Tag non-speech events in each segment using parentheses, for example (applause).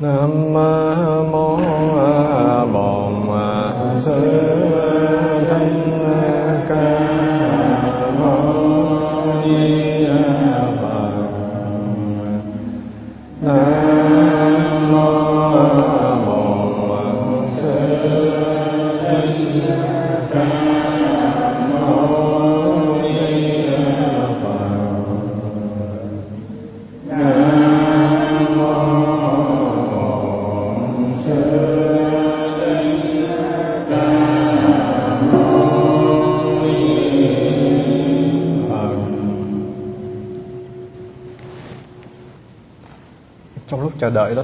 Nam mô Bổn Sư Thích Ca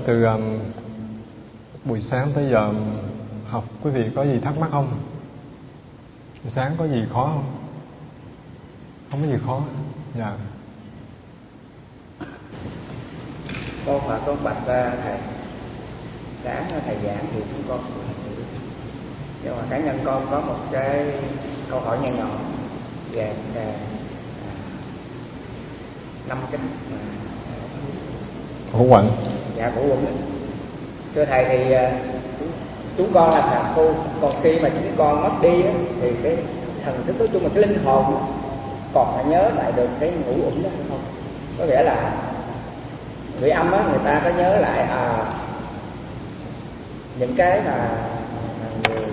từ um, buổi sáng tới giờ um, học quý vị có gì thắc mắc không? Buổi sáng có gì khó không? Không có gì khó. Dạ. con Phật con bạch ra thầy sáng thầy giảng thì chúng con nhưng mà cá nhân con có một cái câu hỏi nhỏ nhỏ về à, năm cái mà Hữu Quạnh dạ của quận thưa thầy thì à, chúng, con là phàm phu còn khi mà chúng con mất đi á, thì cái thần thức nói chung là cái linh hồn còn phải nhớ lại được cái ngũ uẩn đó hay không? Có nghĩa là người âm á người ta có nhớ lại à, những cái mà người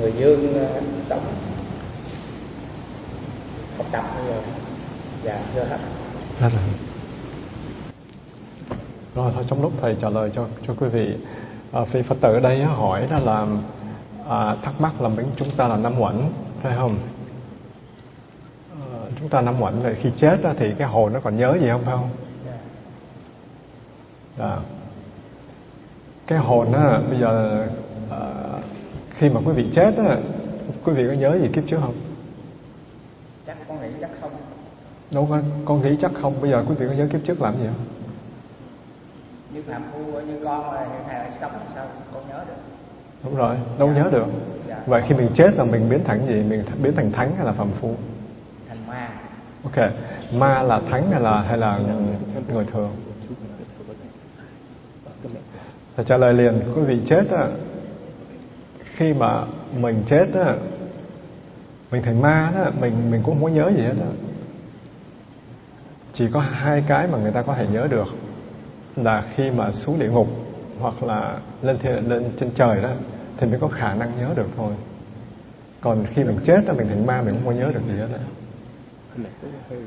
người dương à, sống học tập bây giờ. Dạ chưa hết Hết rồi. Thôi trong lúc thầy trả lời cho cho quý vị, à, vị Phật tử ở đây hỏi đó là à, thắc mắc là mình chúng ta là năm uẩn phải không? Ờ, chúng ta năm uẩn vậy khi chết á, thì cái hồn nó còn nhớ gì không phải không? Dạ. Cái hồn á bây giờ à, khi mà quý vị chết á, quý vị có nhớ gì kiếp trước không? chắc con nghĩ chắc không Đâu có, con nghĩ chắc không. Bây giờ quý vị có nhớ kiếp trước làm gì không? Như phạm phu như con là hiện tại sống sao con nhớ được Đúng rồi, đâu nhớ được. Dạ. Vậy khi mình chết là mình biến thành gì? Mình biến thành thánh hay là phàm phu? thành ma Ok, ma là thánh hay là hay là người thường? Thầy trả lời liền, quý vị chết á, khi mà mình chết á, mình thành ma đó, mình mình cũng không có nhớ gì hết á. Chỉ có hai cái mà người ta có thể nhớ được là khi mà xuống địa ngục hoặc là lên thiên, lên trên trời đó thì mới có khả năng nhớ được thôi. Còn khi mình chết đó mình thành ma mình không có nhớ được gì hết.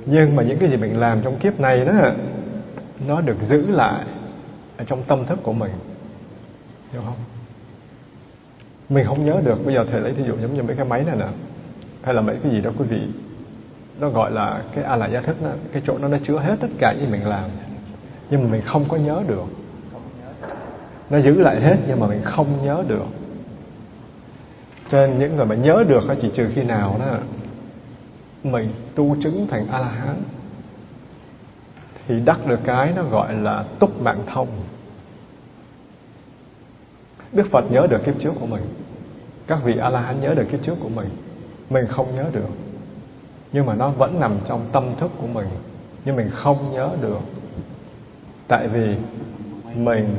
Nhưng mà những cái gì mình làm trong kiếp này đó nó được giữ lại ở trong tâm thức của mình. Hiểu không? Mình không nhớ được, bây giờ thầy lấy thí dụ giống như mấy cái máy này nè. Hay là mấy cái gì đó quý vị nó gọi là cái a la gia thức đó, cái chỗ nó nó chứa hết tất cả những gì mình làm. Nhưng mà mình không có nhớ được. Nó giữ lại hết nhưng mà mình không nhớ được. Cho nên những người mà nhớ được chỉ trừ khi nào đó mình tu chứng thành a la hán thì đắc được cái nó gọi là túc mạng thông. Đức phật nhớ được kiếp trước của mình. Các vị a la hán nhớ được kiếp trước của mình. Mình không nhớ được. Nhưng mà nó vẫn nằm trong tâm thức của mình. Nhưng mình không nhớ được tại vì mình,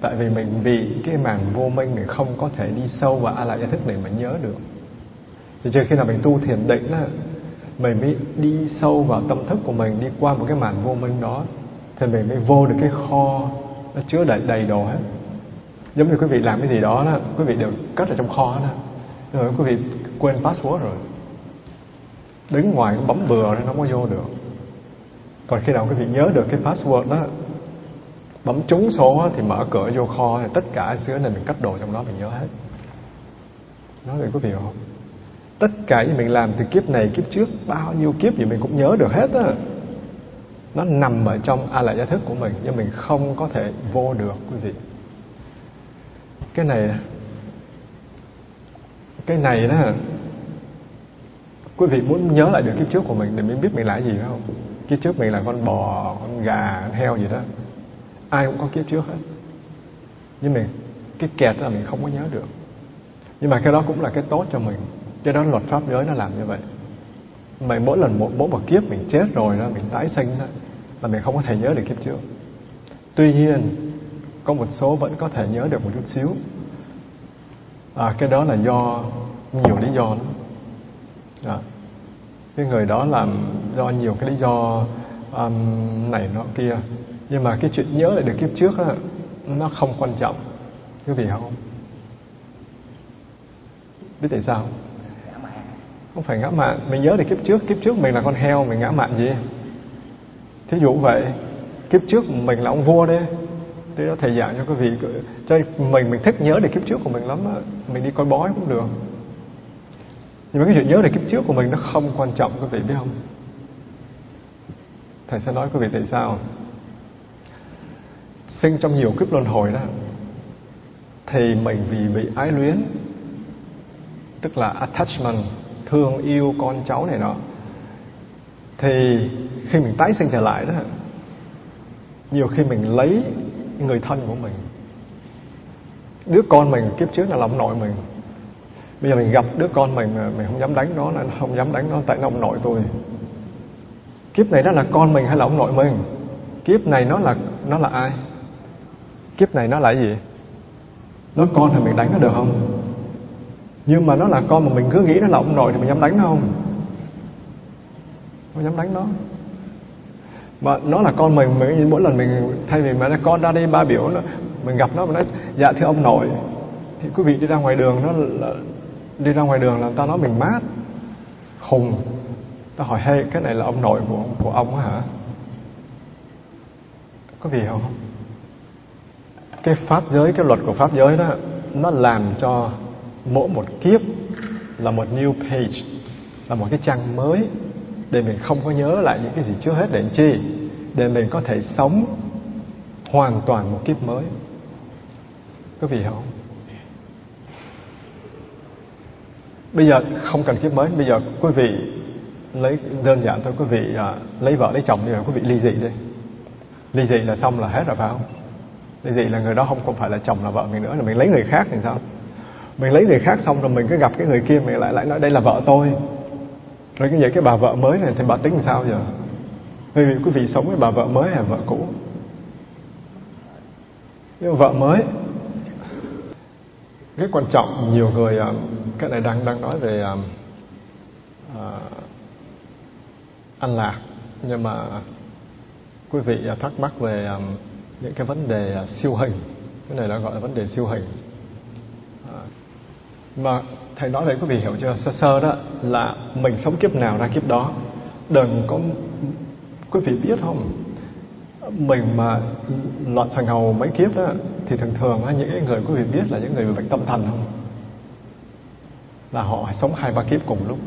tại vì mình bị cái màn vô minh mình không có thể đi sâu vào a la gia thức này mà nhớ được. Chỉ trừ khi nào mình tu thiền định á, mình mới đi sâu vào tâm thức của mình, đi qua một cái màn vô minh đó, thì mình mới vô được cái kho nó chứa đầy đầy đồ hết. Giống như quý vị làm cái gì đó đó, quý vị đều cất ở trong kho đó. Rồi quý vị quên password rồi. Đứng ngoài bấm bừa nó không có vô được. Còn khi nào quý vị nhớ được cái password đó bấm trúng số thì mở cửa vô kho thì tất cả dưới này mình cất đồ trong đó mình nhớ hết. Nói vậy quý vị hiểu không? Tất cả những mình làm từ kiếp này, kiếp trước, bao nhiêu kiếp gì mình cũng nhớ được hết á. Nó nằm ở trong a la gia thức của mình, nhưng mình không có thể vô được, quý vị. Cái này cái này đó, quý vị muốn nhớ lại được kiếp trước của mình để mình biết mình là gì phải không? Kiếp trước mình là con bò, con gà, con heo gì đó ai cũng có kiếp trước hết. Nhưng mình cái kẹt là mình không có nhớ được. Nhưng mà cái đó cũng là cái tốt cho mình. Cho đó luật pháp giới nó làm như vậy. Mà mỗi lần một mỗi một kiếp mình chết rồi đó mình tái sinh đó là mình không có thể nhớ được kiếp trước. Tuy nhiên có một số vẫn có thể nhớ được một chút xíu. À, cái đó là do nhiều lý do đó. À, cái người đó làm do nhiều cái lý do um, này nọ kia nhưng mà cái chuyện nhớ lại được kiếp trước đó, nó không quan trọng. Quý vị không? Biết tại sao không? phải ngã mạn. Mình nhớ được kiếp trước. Kiếp trước mình là con heo mình ngã mạn gì? Thí dụ vậy. Kiếp trước mình là ông vua đấy. Thế đó thầy giảng cho quý vị. Cho mình mình thích nhớ được kiếp trước của mình lắm đó. mình đi coi bói cũng được. Nhưng mà cái chuyện nhớ được kiếp trước của mình nó không quan trọng quý vị biết không? Thầy sẽ nói quý vị tại sao sinh trong nhiều kiếp luân hồi đó, thì mình vì bị ái luyến, tức là attachment, thương yêu con cháu này nọ, thì khi mình tái sinh trở lại đó, nhiều khi mình lấy người thân của mình, đứa con mình kiếp trước là ông nội mình, bây giờ mình gặp đứa con mình mà mình không dám đánh nó là không dám đánh nó, tại nó ông nội tôi. Kiếp này đó là con mình hay là ông nội mình? Kiếp này nó là nó là ai? Kiếp này nó là gì? Nó con thì mình đánh nó được không? Nhưng mà nó là con mà mình cứ nghĩ nó là ông nội thì mình dám đánh nó không? Không dám đánh nó. Mà nó là con mình mình mỗi lần mình thay vì mà con ra đi ba biểu nó mình gặp nó mình nói dạ thưa ông nội. Thì quý vị đi ra ngoài đường nó là, đi ra ngoài đường là ta nói mình mát hùng. Ta hỏi hey cái này là ông nội của của ông hả? Có gì không cái pháp giới cái luật của pháp giới đó nó làm cho mỗi một kiếp là một new page là một cái trang mới để mình không có nhớ lại những cái gì trước hết để chi? Để mình có thể sống hoàn toàn một kiếp mới. Có vị không? Bây giờ không cần kiếp mới. Bây giờ quý vị lấy đơn giản thôi. Quý vị à, lấy vợ lấy chồng đi rồi quý vị ly dị đi. Ly dị là xong là hết rồi phải không? Như vậy là người đó không còn phải là chồng là vợ mình nữa. Là mình lấy người khác thì sao? Mình lấy người khác xong rồi mình cứ gặp cái người kia mình lại lại nói đây là vợ tôi. Rồi cái vậy cái bà vợ mới này thì bà tính làm sao giờ? Bởi vì quý vị sống với bà vợ mới hay vợ cũ? Nhưng vợ mới cái quan trọng nhiều người à, cái này đang đang nói về uh, an lạc. Nhưng mà quý vị thắc mắc về um, những cái vấn đề à, siêu hình. Cái này là gọi là vấn đề siêu hình. À, mà thầy nói vậy quý vị hiểu chưa? Sơ sơ đó là mình sống kiếp nào ra kiếp đó. Đừng có quý vị biết không? Mình mà loạn sàng hầu mấy kiếp đó thì thường thường những người quý vị biết là những người bị bệnh tâm thần không? Là họ sống hai ba kiếp cùng lúc.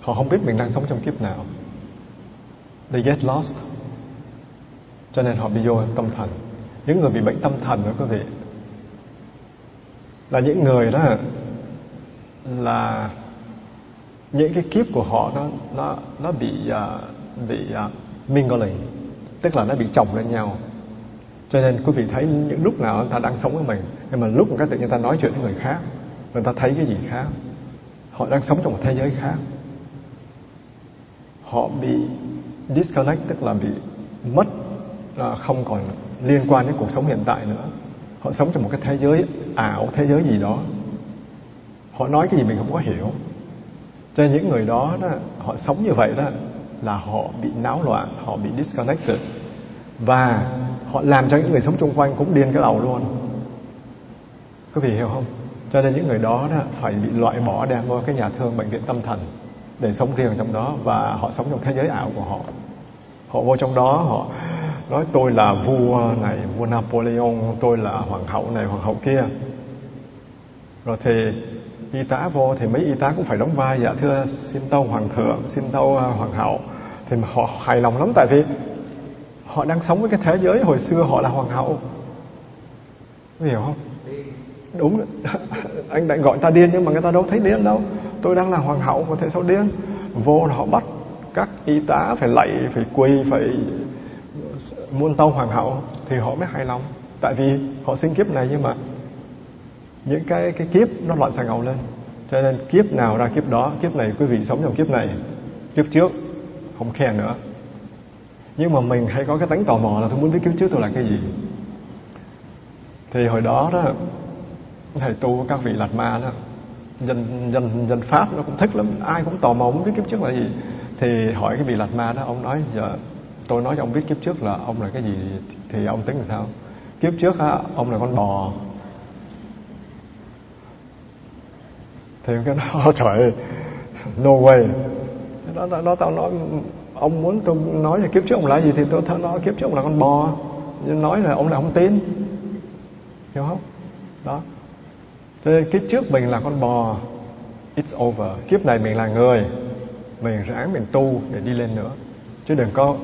Họ không biết mình đang sống trong kiếp nào. They get lost cho nên họ bị vô tâm thần. Những người bị bệnh tâm thần đó quý vị là những người đó là những cái kiếp của họ nó nó nó bị uh, bị uh, mingling tức là nó bị chồng lên nhau. Cho nên quý vị thấy những lúc nào người ta đang sống với mình nhưng mà lúc một ta tự nhiên ta nói chuyện với người khác người ta thấy cái gì khác? Họ đang sống trong một thế giới khác. Họ bị disconnect tức là bị mất à, không còn liên quan đến cuộc sống hiện tại nữa. Họ sống trong một cái thế giới ảo thế giới gì đó. Họ nói cái gì mình không có hiểu. Cho nên những người đó, đó họ sống như vậy đó là họ bị náo loạn họ bị disconnected. Và họ làm cho những người sống xung quanh cũng điên cái đầu luôn. Quý vị hiểu không? Cho nên những người đó, đó phải bị loại bỏ đem vào cái nhà thương bệnh viện tâm thần để sống riêng trong đó và họ sống trong thế giới ảo của họ họ vô trong đó, họ nói, tôi là vua này, vua Napoleon, tôi là hoàng hậu này, hoàng hậu kia. Rồi thì y tá vô thì mấy y tá cũng phải đóng vai. Dạ thưa, xin tâu hoàng thượng, xin tâu à, hoàng hậu. Thì họ hài lòng lắm, tại vì họ đang sống với cái thế giới hồi xưa họ là hoàng hậu. Hiểu không? Đúng. (laughs) Anh lại gọi ta điên nhưng mà người ta đâu thấy điên đâu. Tôi đang là hoàng hậu, có thể sao điên? Vô là họ bắt các y tá phải lạy, phải quỳ, phải muôn tâu hoàng hậu thì họ mới hài lòng. Tại vì họ sinh kiếp này nhưng mà những cái cái kiếp nó loạn xà ngầu lên. Cho nên kiếp nào ra kiếp đó, kiếp này quý vị sống trong kiếp này, kiếp trước, không khen nữa. Nhưng mà mình hay có cái tánh tò mò là tôi muốn biết kiếp trước tôi là cái gì. Thì hồi đó đó, thầy tu các vị lạt ma đó, dân dân dân pháp nó cũng thích lắm. Ai cũng tò mò muốn biết kiếp trước là gì thì hỏi cái vị lạt ma đó ông nói giờ tôi nói cho ông biết kiếp trước là ông là cái gì thì ông tính làm sao? Kiếp trước á ông là con bò. Thì cái đó (laughs) oh, trời no way. Nó nó, nó tao nói ông muốn tôi nói là kiếp trước ông là gì thì tôi nói kiếp trước ông là con bò. Nói là ông là ông tin hiểu không? Đó. Cho nên kiếp trước mình là con bò. It's over. Kiếp này mình là người mình ráng mình tu để đi lên nữa. Chứ đừng có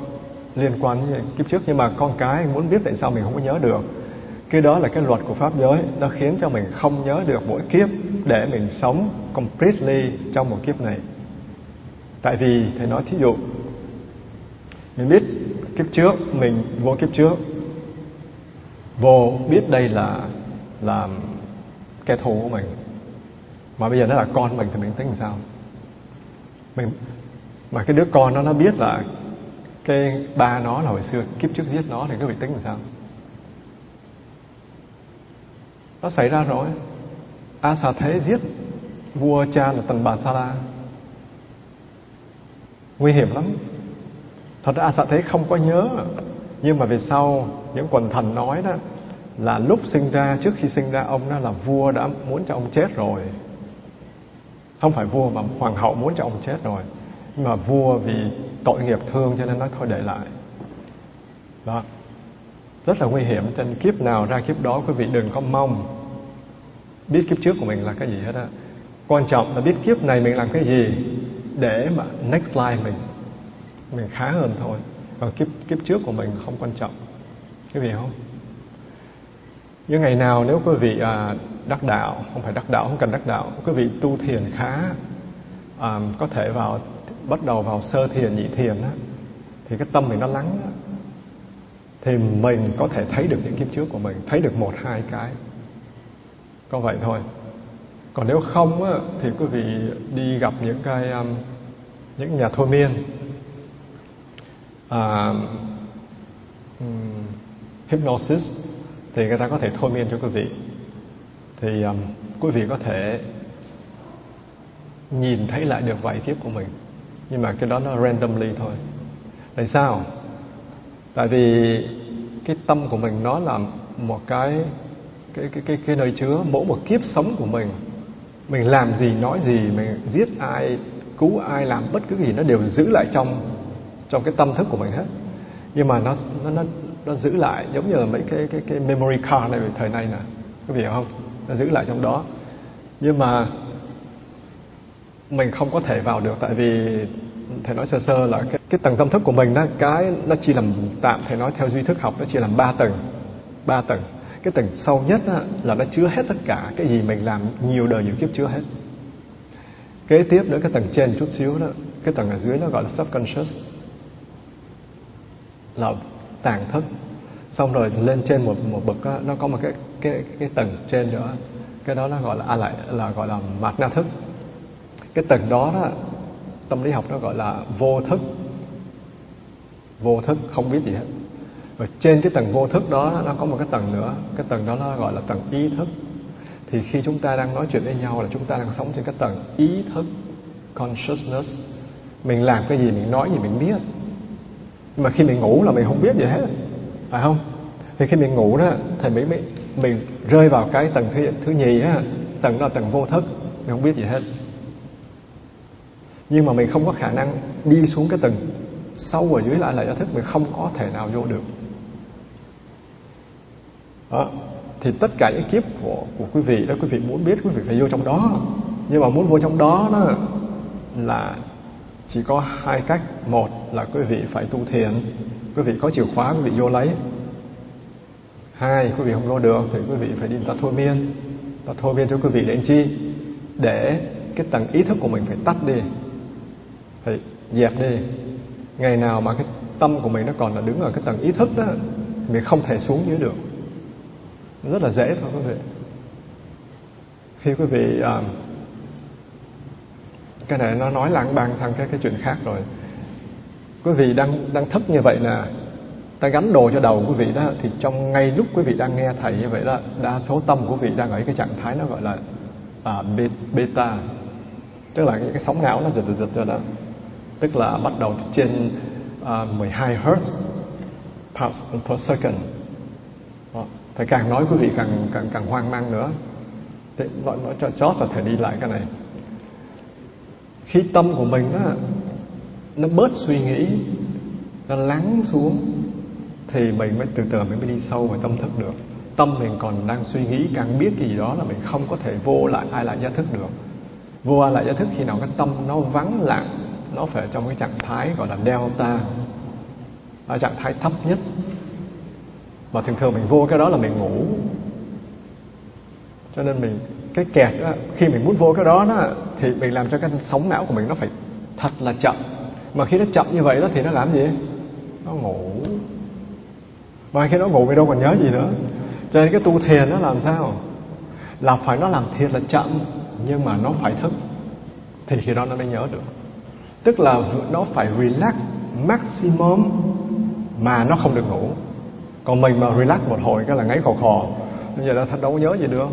liên quan với kiếp trước. Nhưng mà con cái muốn biết tại sao mình không có nhớ được. Cái đó là cái luật của pháp giới. Nó khiến cho mình không nhớ được mỗi kiếp để mình sống completely trong một kiếp này. Tại vì thầy nói thí dụ, mình biết kiếp trước, mình vô kiếp trước. Vô biết đây là là kẻ thù của mình. Mà bây giờ nó là con mình thì mình tính làm sao? Mình, mà cái đứa con nó nó biết là cái ba nó là hồi xưa kiếp trước giết nó thì cái vị tính làm sao? Nó xảy ra rồi. A xà thế giết vua cha là tần bà sa la. Nguy hiểm lắm. Thật ra a xà thế không có nhớ, nhưng mà về sau, những quần thần nói đó là lúc sinh ra, trước khi sinh ra, ông đó là vua đã muốn cho ông chết rồi không phải vua mà hoàng hậu muốn cho ông chết rồi nhưng mà vua vì tội nghiệp thương cho nên nói thôi để lại. Đó. Rất là nguy hiểm. Trên kiếp nào ra kiếp đó quý vị đừng có mong biết kiếp trước của mình là cái gì hết á. Quan trọng là biết kiếp này mình làm cái gì để mà next life mình mình khá hơn thôi. Còn kiếp kiếp trước của mình không quan trọng. Cái gì không? Những ngày nào nếu quý vị à, đắc đạo không phải đắc đạo không cần đắc đạo. Quý vị tu thiền khá à, có thể vào bắt đầu vào sơ thiền nhị thiền á, thì cái tâm mình nó lắng á, thì mình có thể thấy được những kiếp trước của mình thấy được một hai cái. Có vậy thôi. Còn nếu không á, thì quý vị đi gặp những cái um, những nhà thôi miên. À, um, hypnosis thì người ta có thể thôi miên cho quý vị thì um, quý vị có thể nhìn thấy lại được vài kiếp của mình. Nhưng mà cái đó nó randomly thôi. Tại sao? Tại vì cái tâm của mình nó là một cái cái cái cái cái nơi chứa mỗi một kiếp sống của mình. Mình làm gì nói gì mình giết ai cứu ai làm bất cứ gì nó đều giữ lại trong trong cái tâm thức của mình hết. Nhưng mà nó nó nó nó giữ lại giống như là mấy cái cái cái memory card này thời nay nè. Có hiểu không? Nó giữ lại trong đó. Nhưng mà mình không có thể vào được tại vì thầy nói sơ sơ là cái, cái tầng tâm thức của mình đó cái nó chỉ làm tạm thầy nói theo duy thức học nó chỉ làm ba tầng ba tầng. Cái tầng sâu nhất đó, là nó chứa hết tất cả cái gì mình làm nhiều đời nhiều kiếp chứa hết. Kế tiếp nữa cái tầng trên chút xíu đó cái tầng ở dưới nó gọi là subconscious là tàng thức xong rồi lên trên một một bậc đó, nó có một cái cái cái tầng trên nữa cái đó nó gọi là à, lại là gọi là mạt na thức. Cái tầng đó, đó tâm lý học nó gọi là vô thức. Vô thức không biết gì hết. Và trên cái tầng vô thức đó nó có một cái tầng nữa. Cái tầng đó nó gọi là tầng ý thức. Thì khi chúng ta đang nói chuyện với nhau là chúng ta đang sống trên cái tầng ý thức consciousness. Mình làm cái gì mình nói gì mình biết. Nhưng mà khi mình ngủ là mình không biết gì hết phải không? Thì khi mình ngủ đó thì mình mới, mình rơi vào cái tầng thứ thứ nhì á, tầng đó là tầng vô thức, mình không biết gì hết. Nhưng mà mình không có khả năng đi xuống cái tầng sâu ở dưới lại là thức, mình không có thể nào vô được. Đó. thì tất cả những kiếp của của quý vị đó, quý vị muốn biết, quý vị phải vô trong đó. Nhưng mà muốn vô trong đó đó là chỉ có hai cách. Một là quý vị phải tu thiền quý vị có chìa khóa quý vị vô lấy. Hai quý vị không vô được thì quý vị phải đi ta thôi miên. Ta thôi miên cho quý vị để chi? Để cái tầng ý thức của mình phải tắt đi phải dẹp đi. Ngày nào mà cái tâm của mình nó còn là đứng ở cái tầng ý thức đó mình không thể xuống dưới được. Rất là dễ thôi quý vị. Khi quý vị uh, cái này nó nói lãng bang sang cái cái chuyện khác rồi quý vị đang đang thức như vậy là ta gắn đồ cho đầu quý vị đó thì trong ngay lúc quý vị đang nghe thầy như vậy đó đa số tâm của quý vị đang ở cái trạng thái nó gọi là à, beta tức là cái, cái sóng não nó giật giật giật rồi đó. Tức là bắt đầu trên à, 12 Hz per, per second. Đó. thầy càng nói quý vị càng càng càng hoang mang nữa. Thì nói, nói cho chót là thầy đi lại cái này. Khi tâm của mình đó, nó bớt suy nghĩ nó lắng xuống thì mình mới từ từ mình mới đi sâu vào tâm thức được. Tâm mình còn đang suy nghĩ càng biết cái gì đó là mình không có thể vô lại ai lại giác thức được. Vô ai lại giác thức khi nào cái tâm nó vắng lặng nó phải trong cái trạng thái gọi là delta. Ở trạng thái thấp nhất. Mà thường thường mình vô cái đó là mình ngủ. Cho nên mình cái kẹt đó, khi mình muốn vô cái đó, đó thì mình làm cho cái sóng não của mình nó phải thật là chậm mà khi nó chậm như vậy đó thì nó làm gì? Nó ngủ. Và khi nó ngủ thì đâu còn nhớ gì nữa. Cho nên cái tu thiền nó làm sao? Là phải nó làm thiền là chậm, nhưng mà nó phải thức. Thì khi đó nó mới nhớ được. Tức là nó phải relax maximum mà nó không được ngủ. Còn mình mà relax một hồi cái là ngáy khò khò. Bây giờ nó thật đâu có nhớ gì được.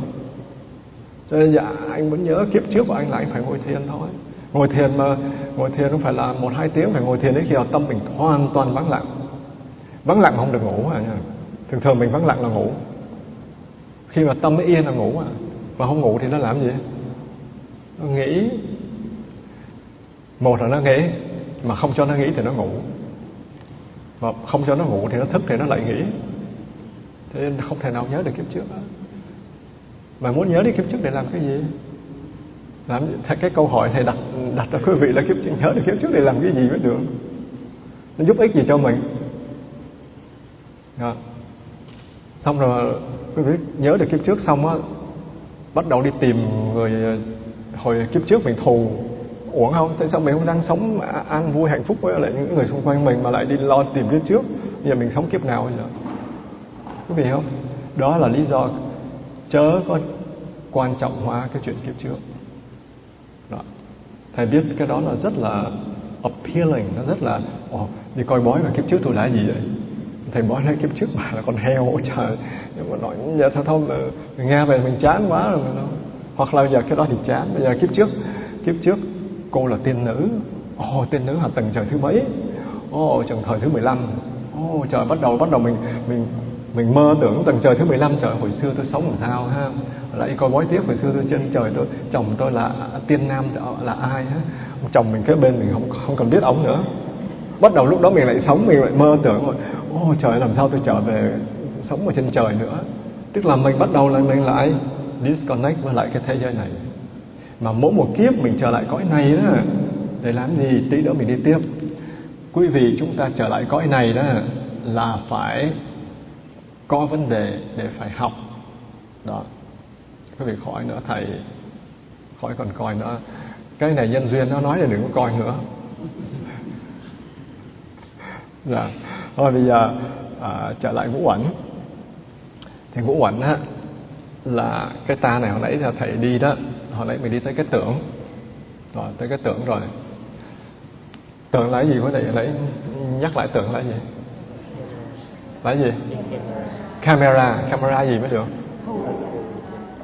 Cho nên dạ anh muốn nhớ kiếp trước của anh là anh phải ngồi thiền thôi ngồi thiền mà, ngồi thiền không phải là một hai tiếng, phải ngồi thiền đến khi nào tâm mình hoàn toàn vắng lặng. Vắng lặng mà không được ngủ à nha thường thường mình vắng lặng là ngủ. Khi mà tâm nó yên là ngủ à? Mà không ngủ thì nó làm gì? Nó nghĩ. Một là nó nghĩ, mà không cho nó nghĩ thì nó ngủ. Mà không cho nó ngủ thì nó thức thì nó lại nghĩ. Thế nên không thể nào nhớ được kiếp trước mà muốn nhớ đi kiếp trước để làm cái gì? Làm cái câu hỏi này đặt đặt cho quý vị là kiếp trước, nhớ được kiếp trước để làm cái gì mới được? Nó giúp ích gì cho mình? Đó. xong rồi, quý vị, nhớ được kiếp trước xong á, bắt đầu đi tìm người ờ, hồi kiếp trước mình thù. Uổng không? Tại sao mình không đang sống an vui, hạnh phúc với lại những người xung quanh mình mà lại đi lo tìm kiếp trước? Bây giờ mình sống kiếp nào bây giờ? Quý vị không? Đó là lý do chớ có quan trọng hóa cái chuyện kiếp trước thầy biết cái đó là rất là appealing nó rất là oh, đi coi bói mà kiếp trước tôi là gì vậy? Thầy bói nói kiếp trước mà là con heo ôi trời nhưng mà nói giờ thôi thôi mà, nghe về mình chán quá rồi mình hoặc là giờ cái đó thì chán bây giờ kiếp trước kiếp trước cô là tiên nữ. Ồ oh, tiên nữ là tầng trời thứ mấy ồ oh, tầng thời thứ 15 ồ oh, trời bắt đầu bắt đầu mình mình mình mơ tưởng tầng trời thứ 15 trời hồi xưa tôi sống làm sao ha? Lại coi bói tiếp, hồi xưa tôi trên trời tôi, chồng tôi là tiên nam là ai ha chồng mình kế bên mình không không còn biết ông nữa. Bắt đầu lúc đó mình lại sống, mình lại mơ tưởng rồi ô trời, làm sao tôi trở về sống ở trên trời nữa? Tức là mình bắt đầu là mình lại disconnect với lại cái thế giới này. Mà mỗi một kiếp mình trở lại cõi này đó, để làm gì? Tí nữa mình đi tiếp. Quý vị chúng ta trở lại cõi này đó là phải có vấn đề để phải học. Đó quý vị khỏi nữa thầy. Khỏi còn coi nữa. Cái này nhân duyên nó nói là đừng có coi nữa. (laughs) Dạ. Thôi bây giờ à, trở lại ngũ uẩn. Thì ngũ uẩn á là cái ta này hồi nãy là thầy đi đó. Hồi nãy mình đi tới cái tưởng. Rồi tới cái tưởng rồi. Tưởng là gì hồi nãy lấy nhắc lại tưởng là gì? Là gì? Camera. Camera gì mới được?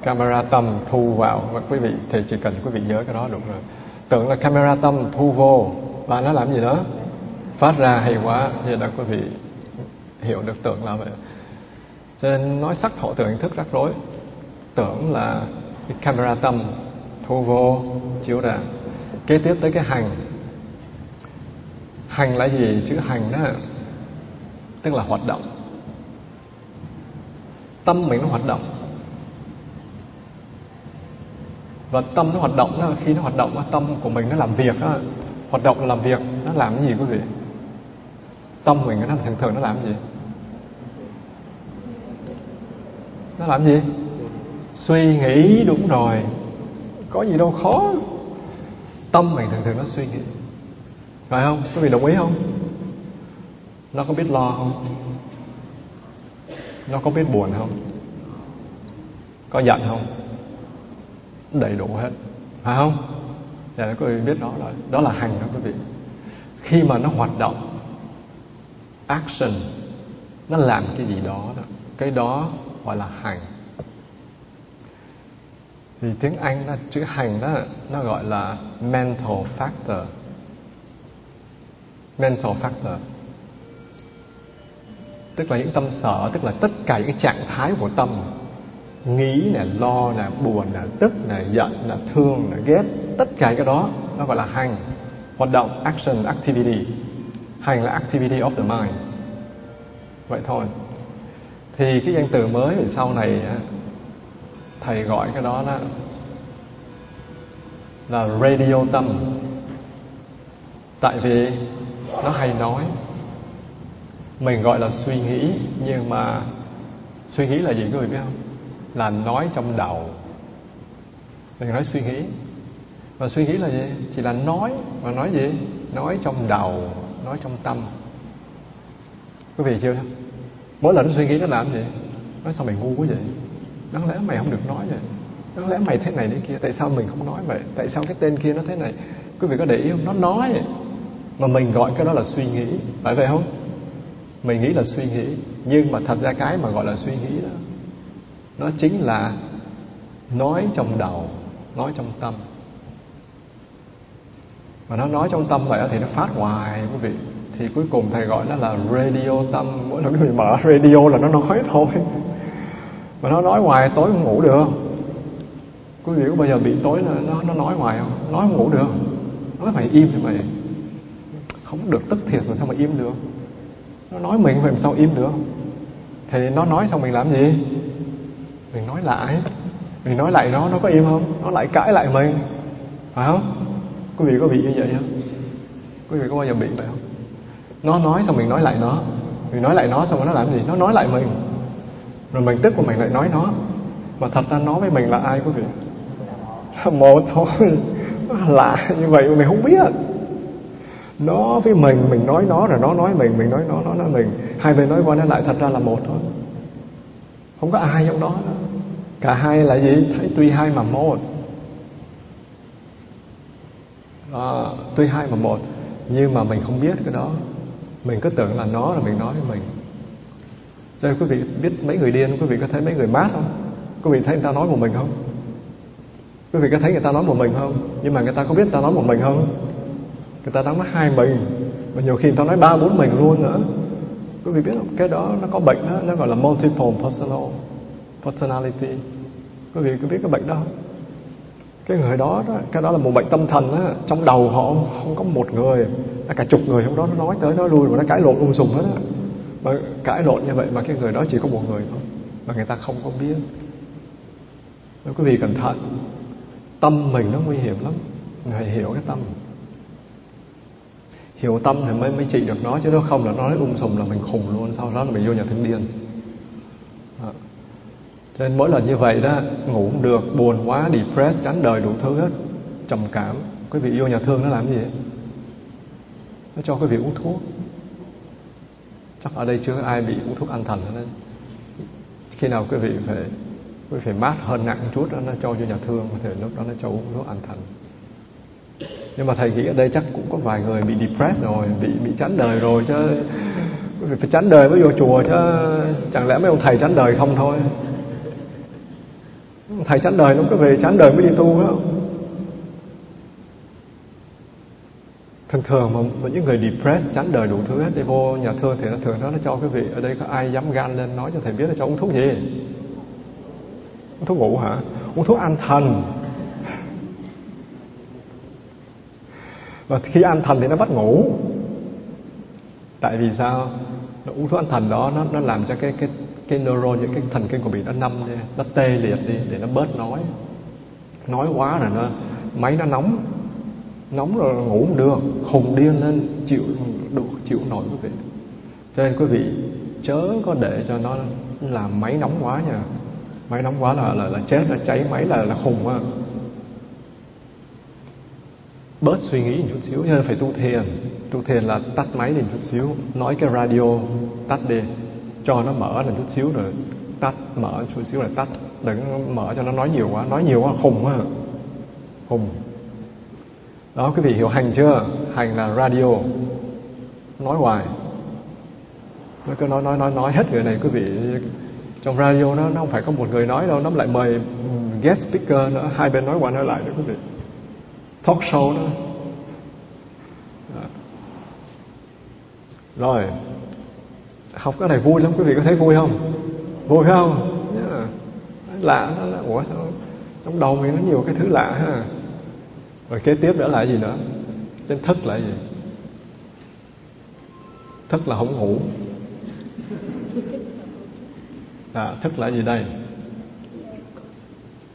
Camera tâm thu vào. Và quý vị, thì chỉ cần quý vị nhớ cái đó được rồi. Tưởng là camera tâm thu vô. Và nó làm gì đó? Phát ra hay quá, thì là quý vị hiểu được tưởng là vậy. Cho nên nói sắc thọ tưởng thức rắc rối. Tưởng là cái camera tâm thu vô, chiếu ra. Kế tiếp tới cái hành. Hành là gì? Chữ hành đó. Tức là hoạt động. Tâm mình nó hoạt động. Và tâm nó hoạt động đó, khi nó hoạt động tâm của mình nó làm việc đó, hoạt động là làm việc nó làm cái gì quý vị? Tâm mình nó thường thường nó làm gì? Nó làm gì? Suy nghĩ đúng rồi. Có gì đâu khó. Tâm mình thường thường nó suy nghĩ. Phải không? Quý vị đồng ý không? Nó có biết lo không? Nó có biết buồn không? Có giận không? Đầy đủ hết. Phải không? Để quý vị biết đó là đó là hành đó quý vị. Khi mà nó hoạt động action nó làm cái gì đó, đó cái đó gọi là hành. Thì tiếng Anh nó chữ hành đó nó gọi là mental factor. Mental factor. Tức là những tâm sở tức là tất cả những trạng thái của tâm nghĩ nè, lo nè, buồn nè, tức nè, giận nè, thương nè, ghét tất cả cái đó, nó gọi là hành. Hoạt động, action, activity. Hành là activity of the mind. Vậy thôi. Thì cái danh từ mới thì sau này thầy gọi cái đó là là radio tâm. Tại vì nó hay nói. Mình gọi là suy nghĩ, nhưng mà suy nghĩ là gì, quý vị biết không? Là nói trong đầu. Mình nói suy nghĩ. Và suy nghĩ là gì? Chỉ là nói. Và nói gì? Nói trong đầu, nói trong tâm. Quý vị chưa? Mỗi lần nó suy nghĩ nó làm gì? Nói sao mày ngu quá vậy? Đáng lẽ mày không được nói vậy? Đáng lẽ mày thế này thế kia? Tại sao mình không nói vậy? Tại sao cái tên kia nó thế này? Quý vị có để ý không? Nó nói. Mà mình gọi cái đó là suy nghĩ. Phải vậy không? Mình nghĩ là suy nghĩ. Nhưng mà thật ra cái mà gọi là suy nghĩ đó nó chính là nói trong đầu, nói trong tâm. Mà nó nói trong tâm vậy thì nó phát hoài, quý vị. Thì cuối cùng thầy gọi nó là radio tâm. Mỗi lần quý vị mở radio là nó nói thôi. Mà nó nói hoài tối không ngủ được. Quý vị có bao giờ bị tối là nó nó nói hoài không? Nói không ngủ được. Nó phải im thì mày không được tức thiệt rồi sao mà im được? Nó nói mình làm sao im được? Thì nó nói xong mình làm gì? Mình nói lại mình nói lại nó nó có im không? Nó lại cãi lại mình phải không? Quý vị có bị như vậy không? Quý vị có bao giờ bị vậy không? Nó nói xong mình nói lại nó. Mình nói lại nó xong rồi nó làm gì? Nó nói lại mình rồi mình tức của mình lại nói nó. Mà thật ra nó với mình là ai, quý vị? Một thôi. Lạ như vậy mà mình không biết. Nó với mình mình nói nó rồi nó nói mình mình nói nó nó nói mình hai bên nói qua nói lại, thật ra là một thôi không có ai trong đó. Đó cả hai là gì? Thấy tuy hai mà một. À, tuy hai mà một. Nhưng mà mình không biết cái đó. Mình cứ tưởng là nó là mình nói với mình. Cho nên quý vị biết mấy người điên quý vị có thấy mấy người mát không? Quý vị thấy người ta nói một mình không? Quý vị có thấy người ta nói một mình không? Nhưng mà người ta có biết người ta nói một mình không? Người ta nói hai mình. Và nhiều khi người ta nói ba bốn mình luôn nữa quý vị biết không? Cái đó nó có bệnh đó nó gọi là multiple personal personality. Quý vị có biết cái bệnh đó không? Cái người đó, đó cái đó là một bệnh tâm thần đó. trong đầu họ không có một người cả chục người trong đó nó nói tới nói lui và nó cãi lộn ung sùng hết á. Mà cãi lộn như vậy mà cái người đó chỉ có một người thôi mà người ta không có biết. Nếu quý vị cẩn thận tâm mình nó nguy hiểm lắm người hiểu cái tâm hiểu tâm thì mới mới trị được nó, chứ nó không là nó nói um ung sùng là mình khùng luôn, sau đó là mình vô nhà thương điên. Đó. cho nên mỗi lần như vậy đó, ngủ không được, buồn quá, depressed, chán đời đủ thứ hết, trầm cảm. Quý vị vô nhà thương nó làm gì nó cho quý vị uống thuốc. Chắc ở đây chưa ai bị uống thuốc an thần nên khi nào quý vị phải, quý vị phải mát hơn nặng một chút đó, nó cho vô nhà thương thì lúc đó nó cho uống thuốc an thần nhưng mà thầy nghĩ ở đây chắc cũng có vài người bị depressed rồi, bị bị chán đời rồi chứ. Phải phải chán đời mới vô chùa chứ. Chẳng lẽ mấy ông thầy chán đời không thôi? Thầy chán đời nó có về chán đời mới đi tu không? Thường thường mà những người depressed, chán đời đủ thứ hết đi vô nhà thương thì nó thường nó cho quý vị ở đây có ai dám gan lên nói cho thầy biết là cho uống thuốc gì? Uống thuốc ngủ hả? Uống thuốc an thần. Và khi ăn thần thì nó bắt ngủ. Tại vì sao? Nó uống thuốc ăn thần đó nó nó làm cho cái cái cái neuron những cái thần kinh của bị nó nâm đi nó tê liệt đi để nó bớt nói. Nói quá là nó máy nó nóng. Nóng rồi ngủ không được hùng điên lên chịu đủ chịu nổi quý vị. Cho nên quý vị chớ có để cho nó làm máy nóng quá nha. Máy nóng quá là là, là chết là cháy máy là là khùng á bớt suy nghĩ chút xíu nên phải tu thiền. Tu thiền là tắt máy đi chút xíu, nói cái radio, tắt đi, cho nó mở lên chút xíu rồi tắt, mở chút xíu rồi tắt. Đừng mở cho nó nói nhiều quá, nói nhiều quá khùng quá. Khùng. Đó, quý vị hiểu hành chưa? Hành là radio. Nói hoài. Nó cứ nói nói nói nói hết người này, quý vị. Trong radio nó nó không phải có một người nói đâu, nó lại mời guest speaker nữa, hai bên nói qua nói lại nữa quý vị talk show đó. Rồi học cái này vui lắm quý vị có thấy vui không? Vui không? Yeah. lạ nó là ủa sao trong đầu mình nó nhiều cái thứ lạ ha? Rồi kế tiếp nữa là gì nữa? Trên thức là gì? Thức là không ngủ. À, thức là gì đây?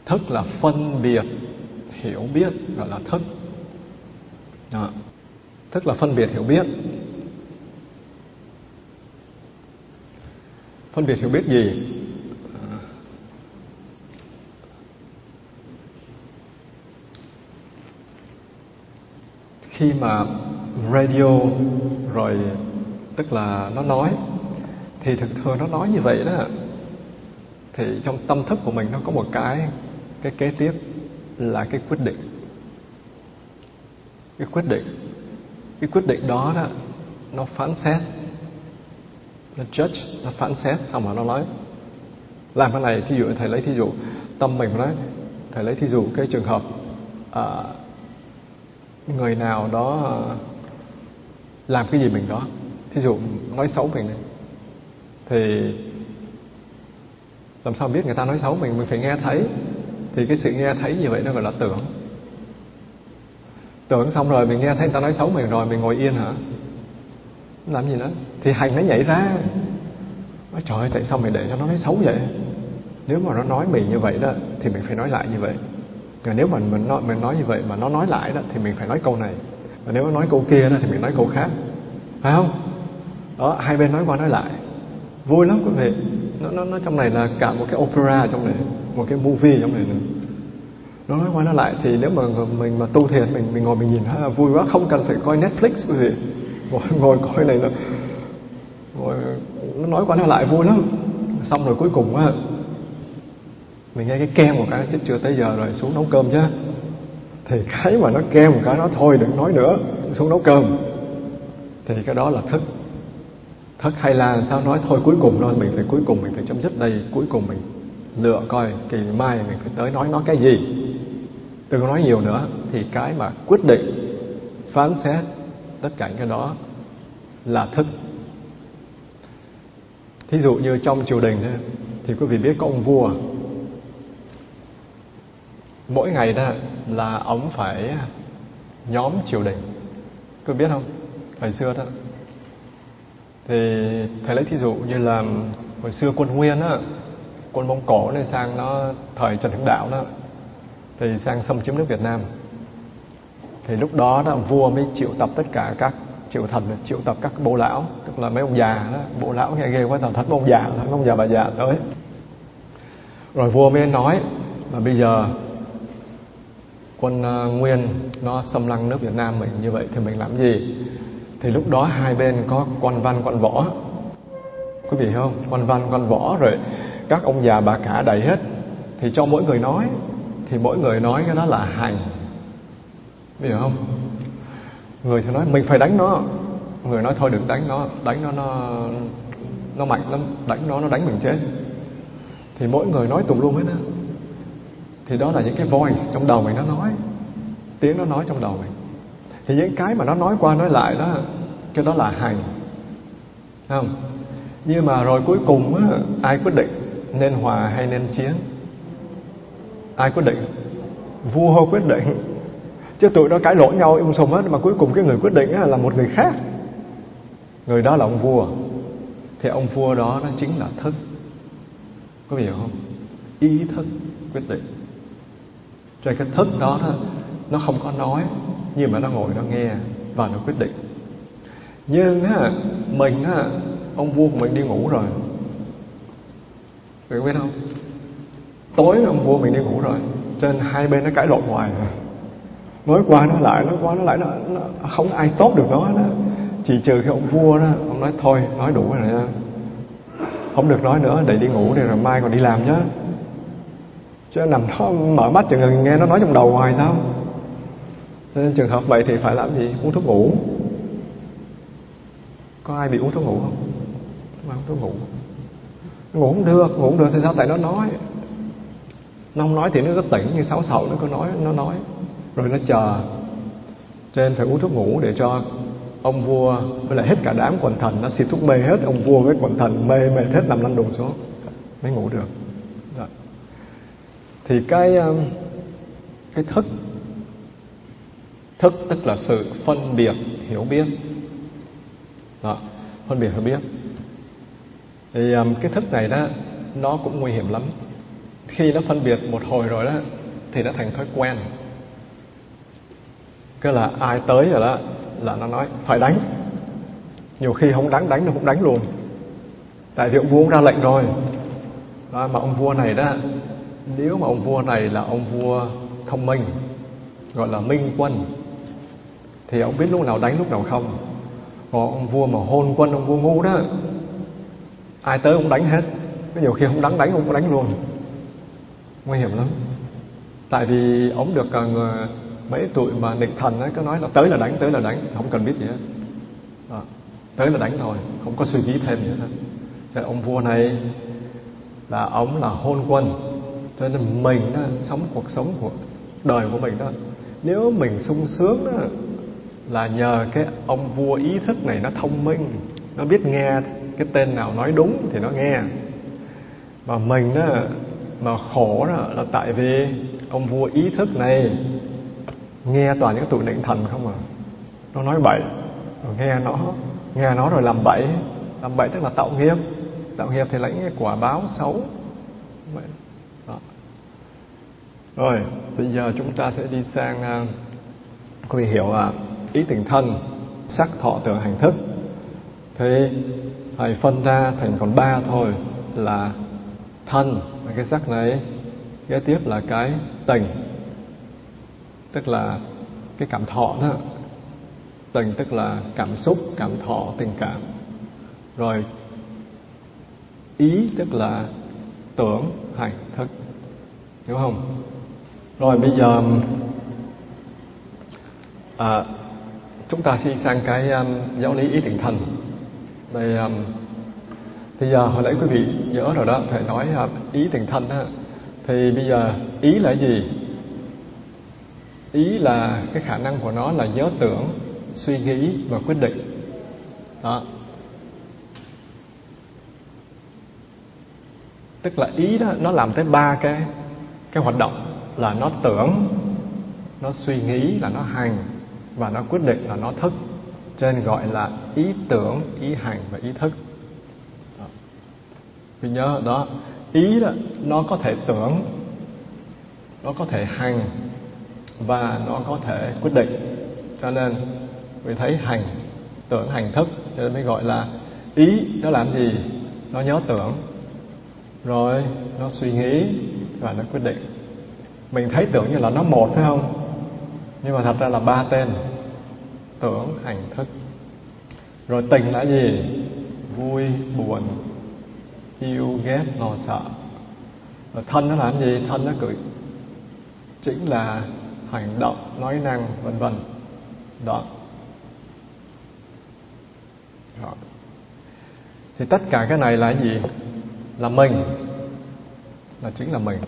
Thức là phân biệt hiểu biết gọi là thức. Đó. thức là phân biệt hiểu biết. Phân biệt hiểu biết gì? Khi mà radio rồi, tức là nó nói, thì thực thường nó nói như vậy đó. Thì trong tâm thức của mình nó có một cái cái kế tiếp là cái quyết định. Cái quyết định cái quyết định đó đó nó phán xét nó judge nó phán xét xong rồi nó nói làm cái này thí dụ thầy lấy thí dụ tâm mình nói thầy lấy thí dụ cái trường hợp à, người nào đó à, làm cái gì mình đó thí dụ nói xấu mình này thì làm sao biết người ta nói xấu mình mình phải nghe thấy thì cái sự nghe thấy như vậy nó gọi là tưởng. Tưởng xong rồi mình nghe thấy người ta nói xấu mình rồi, mình ngồi yên hả? Làm gì nữa? Thì hành nó nhảy ra. Nói trời ơi, tại sao mày để cho nó nói xấu vậy? Nếu mà nó nói mình như vậy đó, thì mình phải nói lại như vậy. Và nếu mà mình nói mình nói như vậy mà nó nói lại đó, thì mình phải nói câu này. Và nếu nó nói câu kia đó, thì mình nói câu khác. Phải không? Đó, hai bên nói qua nói lại. Vui lắm quý vị. Nó nó nó trong này là cả một cái opera trong này một cái movie trong này nữa nó nói qua nói lại thì nếu mà mình mà tu thiền mình mình ngồi mình nhìn ha, vui quá không cần phải coi Netflix quý vị. Ngồi ngồi coi này nó ngồi nó nói qua nói lại vui lắm. Xong rồi cuối cùng á mình nghe cái kem một cái chứ chưa tới giờ rồi xuống nấu cơm chứ. Thì cái mà nó kem một cái nó thôi đừng nói nữa xuống nấu cơm. Thì cái đó là thức. Thức hay là sao? Nói thôi cuối cùng thôi mình phải cuối cùng mình phải chấm dứt đây cuối cùng mình lựa coi kỳ mai mình phải tới nói nói cái gì. Đừng có nói nhiều nữa, thì cái mà quyết định, phán xét tất cả những cái đó là thức. Thí dụ như trong triều đình thì quý vị biết có ông vua. Mỗi ngày đó là ông phải nhóm triều đình. Quý vị biết không? Hồi xưa đó. Thì thầy lấy thí dụ như là hồi xưa quân nguyên á quân mông cổ này sang nó, thời trần hưng đạo đó, thì sang xâm chiếm nước việt nam. Thì lúc đó là vua mới triệu tập tất cả các triệu thần, triệu tập các bộ lão, tức là mấy ông già đó. Bộ lão nghe ghê quá thần thất ông già, mấy ông già bà già tới. Rồi vua mới nói là bây giờ quân ờ, nguyên nó xâm lăng nước việt nam mình như vậy thì mình làm gì? Thì lúc đó hai bên có quan văn quan võ. Quý vị không? Quan văn quan võ rồi các ông già bà cả đầy hết. Thì cho mỗi người nói. Thì mỗi người nói cái đó là hành. Hiểu không? Người thì nói mình phải đánh nó. Người nói thôi đừng đánh nó. Đánh nó nó nó mạnh lắm. Đánh nó nó đánh mình chết. Thì mỗi người nói tùm lum hết á. Thì đó là những cái voice trong đầu mình nó nói. Tiếng nó nói trong đầu mình. Thì những cái mà nó nói qua nói lại đó cái đó là hành. Không? Nhưng mà rồi cuối cùng á, ai quyết định? Nên hòa hay nên chiến? Ai quyết định? Vua hô quyết định. Chứ tụi nó cãi lộn nhau im sùm hết mà cuối cùng cái người quyết định là một người khác. Người đó là ông vua. Thì ông vua đó nó chính là thức. Có hiểu không? Ý thức quyết định. Cho cái thức đó, đó nó không có nói nhưng mà nó ngồi nó nghe và nó quyết định. Nhưng á mình á ông vua của mình đi ngủ rồi. Bạn biết không? Tối ông vua mình đi ngủ rồi trên hai bên nó cãi lộn hoài. Rồi nói qua nói lại nói qua nói lại nó, nó không ai stop được nó đó chỉ trừ khi ông vua đó ông nói thôi nói đủ rồi nha. Không được nói nữa để đi ngủ đi rồi mai còn đi làm nhá. Chứ nằm đó mở mắt chừng nghe nó nói trong đầu hoài sao? Nên trường hợp vậy thì phải làm gì? Uống thuốc ngủ. Có ai bị uống thuốc ngủ không? Không uống thuốc ngủ ngủ không được, ngủ không được thì sao tại nó nói? Nó không nói thì nó có tỉnh như sáu sậu nó cứ nói, nó nói. Rồi nó chờ. Trên phải uống thuốc ngủ để cho ông vua, với lại hết cả đám quần thần, nó xịt thuốc mê hết, ông vua với quần thần mê mê hết, nằm lăn đùng xuống, mới ngủ được. Đó. thì cái um, cái thức thức tức là sự phân biệt hiểu biết. Đó. phân biệt hiểu biết thì um, cái thức này đó nó cũng nguy hiểm lắm. Khi nó phân biệt một hồi rồi đó thì nó thành thói quen. Cái là ai tới rồi đó là nó nói phải đánh. Nhiều khi không đánh đánh nó cũng đánh luôn. Tại vì ông vua ra lệnh rồi. Đó, mà ông vua này đó nếu mà ông vua này là ông vua thông minh gọi là minh quân thì ông biết lúc nào đánh lúc nào không. Còn ông vua mà hôn quân ông vua ngu đó ai tới ông đánh hết. Có nhiều khi không đánh đánh ông cũng đánh luôn. Nguy hiểm lắm. Tại vì ông được ờ, người, mấy tuổi mà địch thần ấy, cứ nói là tới là đánh tới là đánh không cần biết gì hết. Đó. tới là đánh thôi không có suy nghĩ thêm gì hết. Cho ông vua này là ông là hôn quân cho nên mình đó, sống cuộc sống của đời của mình đó nếu mình sung sướng đó là nhờ cái ông vua ý thức này nó thông minh nó biết nghe cái tên nào nói đúng thì nó nghe. Mà mình đó mà khổ đó là tại vì ông vua ý thức này nghe toàn những tụi định thần không à. Nó nói bậy rồi nghe nó nghe nó rồi làm bậy. Làm bậy tức là tạo nghiệp. Tạo nghiệp thì lãnh cái quả báo xấu. Đó. rồi bây giờ chúng ta sẽ đi sang à, quý vị hiểu à, ý tình thân sắc thọ tưởng hành thức. Thế thầy phân ra thành còn ba thôi là thân là cái sắc này kế tiếp là cái tình tức là cái cảm thọ đó. Tình tức là cảm xúc cảm thọ tình cảm. Rồi ý tức là tưởng hành thức. Hiểu không? Rồi bây giờ à, chúng ta đi sang cái um, giáo lý ý tình thần đây um, thì giờ hồi nãy quý vị nhớ rồi đó thầy nói uh, ý tình thân á. Thì bây giờ ý là gì? Ý là cái khả năng của nó là nhớ tưởng suy nghĩ và quyết định. Đó. Tức là ý đó nó làm tới ba cái cái hoạt động là nó tưởng nó suy nghĩ là nó hành và nó quyết định là nó thức cho nên gọi là ý tưởng ý hành và ý thức. Vì nhớ đó ý đó nó có thể tưởng nó có thể hành và nó có thể quyết định. Cho nên vì thấy hành tưởng hành thức cho nên mới gọi là ý nó làm gì? Nó nhớ tưởng. Rồi nó suy nghĩ và nó quyết định. Mình thấy tưởng như là nó một phải không? Nhưng mà thật ra là ba tên tưởng hành thức. Rồi tình là gì? Vui, buồn, yêu, ghét, lo sợ. Rồi thân nó làm gì? Thân nó cười chính là hành động, nói năng, vân vân. Đó. rồi. thì tất cả cái này là gì? Là mình. Là chính là mình.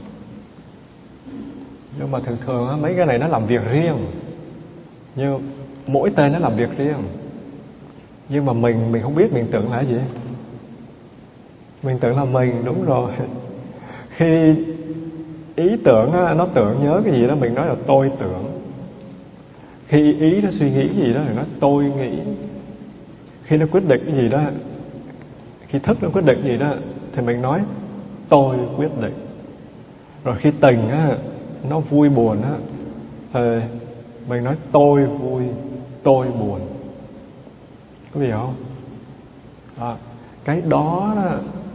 Nhưng mà thường thường mấy cái này nó làm việc riêng. Như mỗi tên nó làm việc riêng. Nhưng mà mình mình không biết mình tưởng là gì. Mình tưởng là mình, đúng rồi. (laughs) Khi ý tưởng nó tưởng nhớ cái gì đó, mình nói là tôi tưởng. Khi ý nó suy nghĩ gì đó thì nó tôi nghĩ. Khi nó quyết định cái gì đó, khi thức nó quyết định gì đó, thì mình nói tôi quyết định. Rồi khi tình á, nó vui buồn á, thì mình nói tôi vui tôi buồn. Có hiểu không? À, cái đó,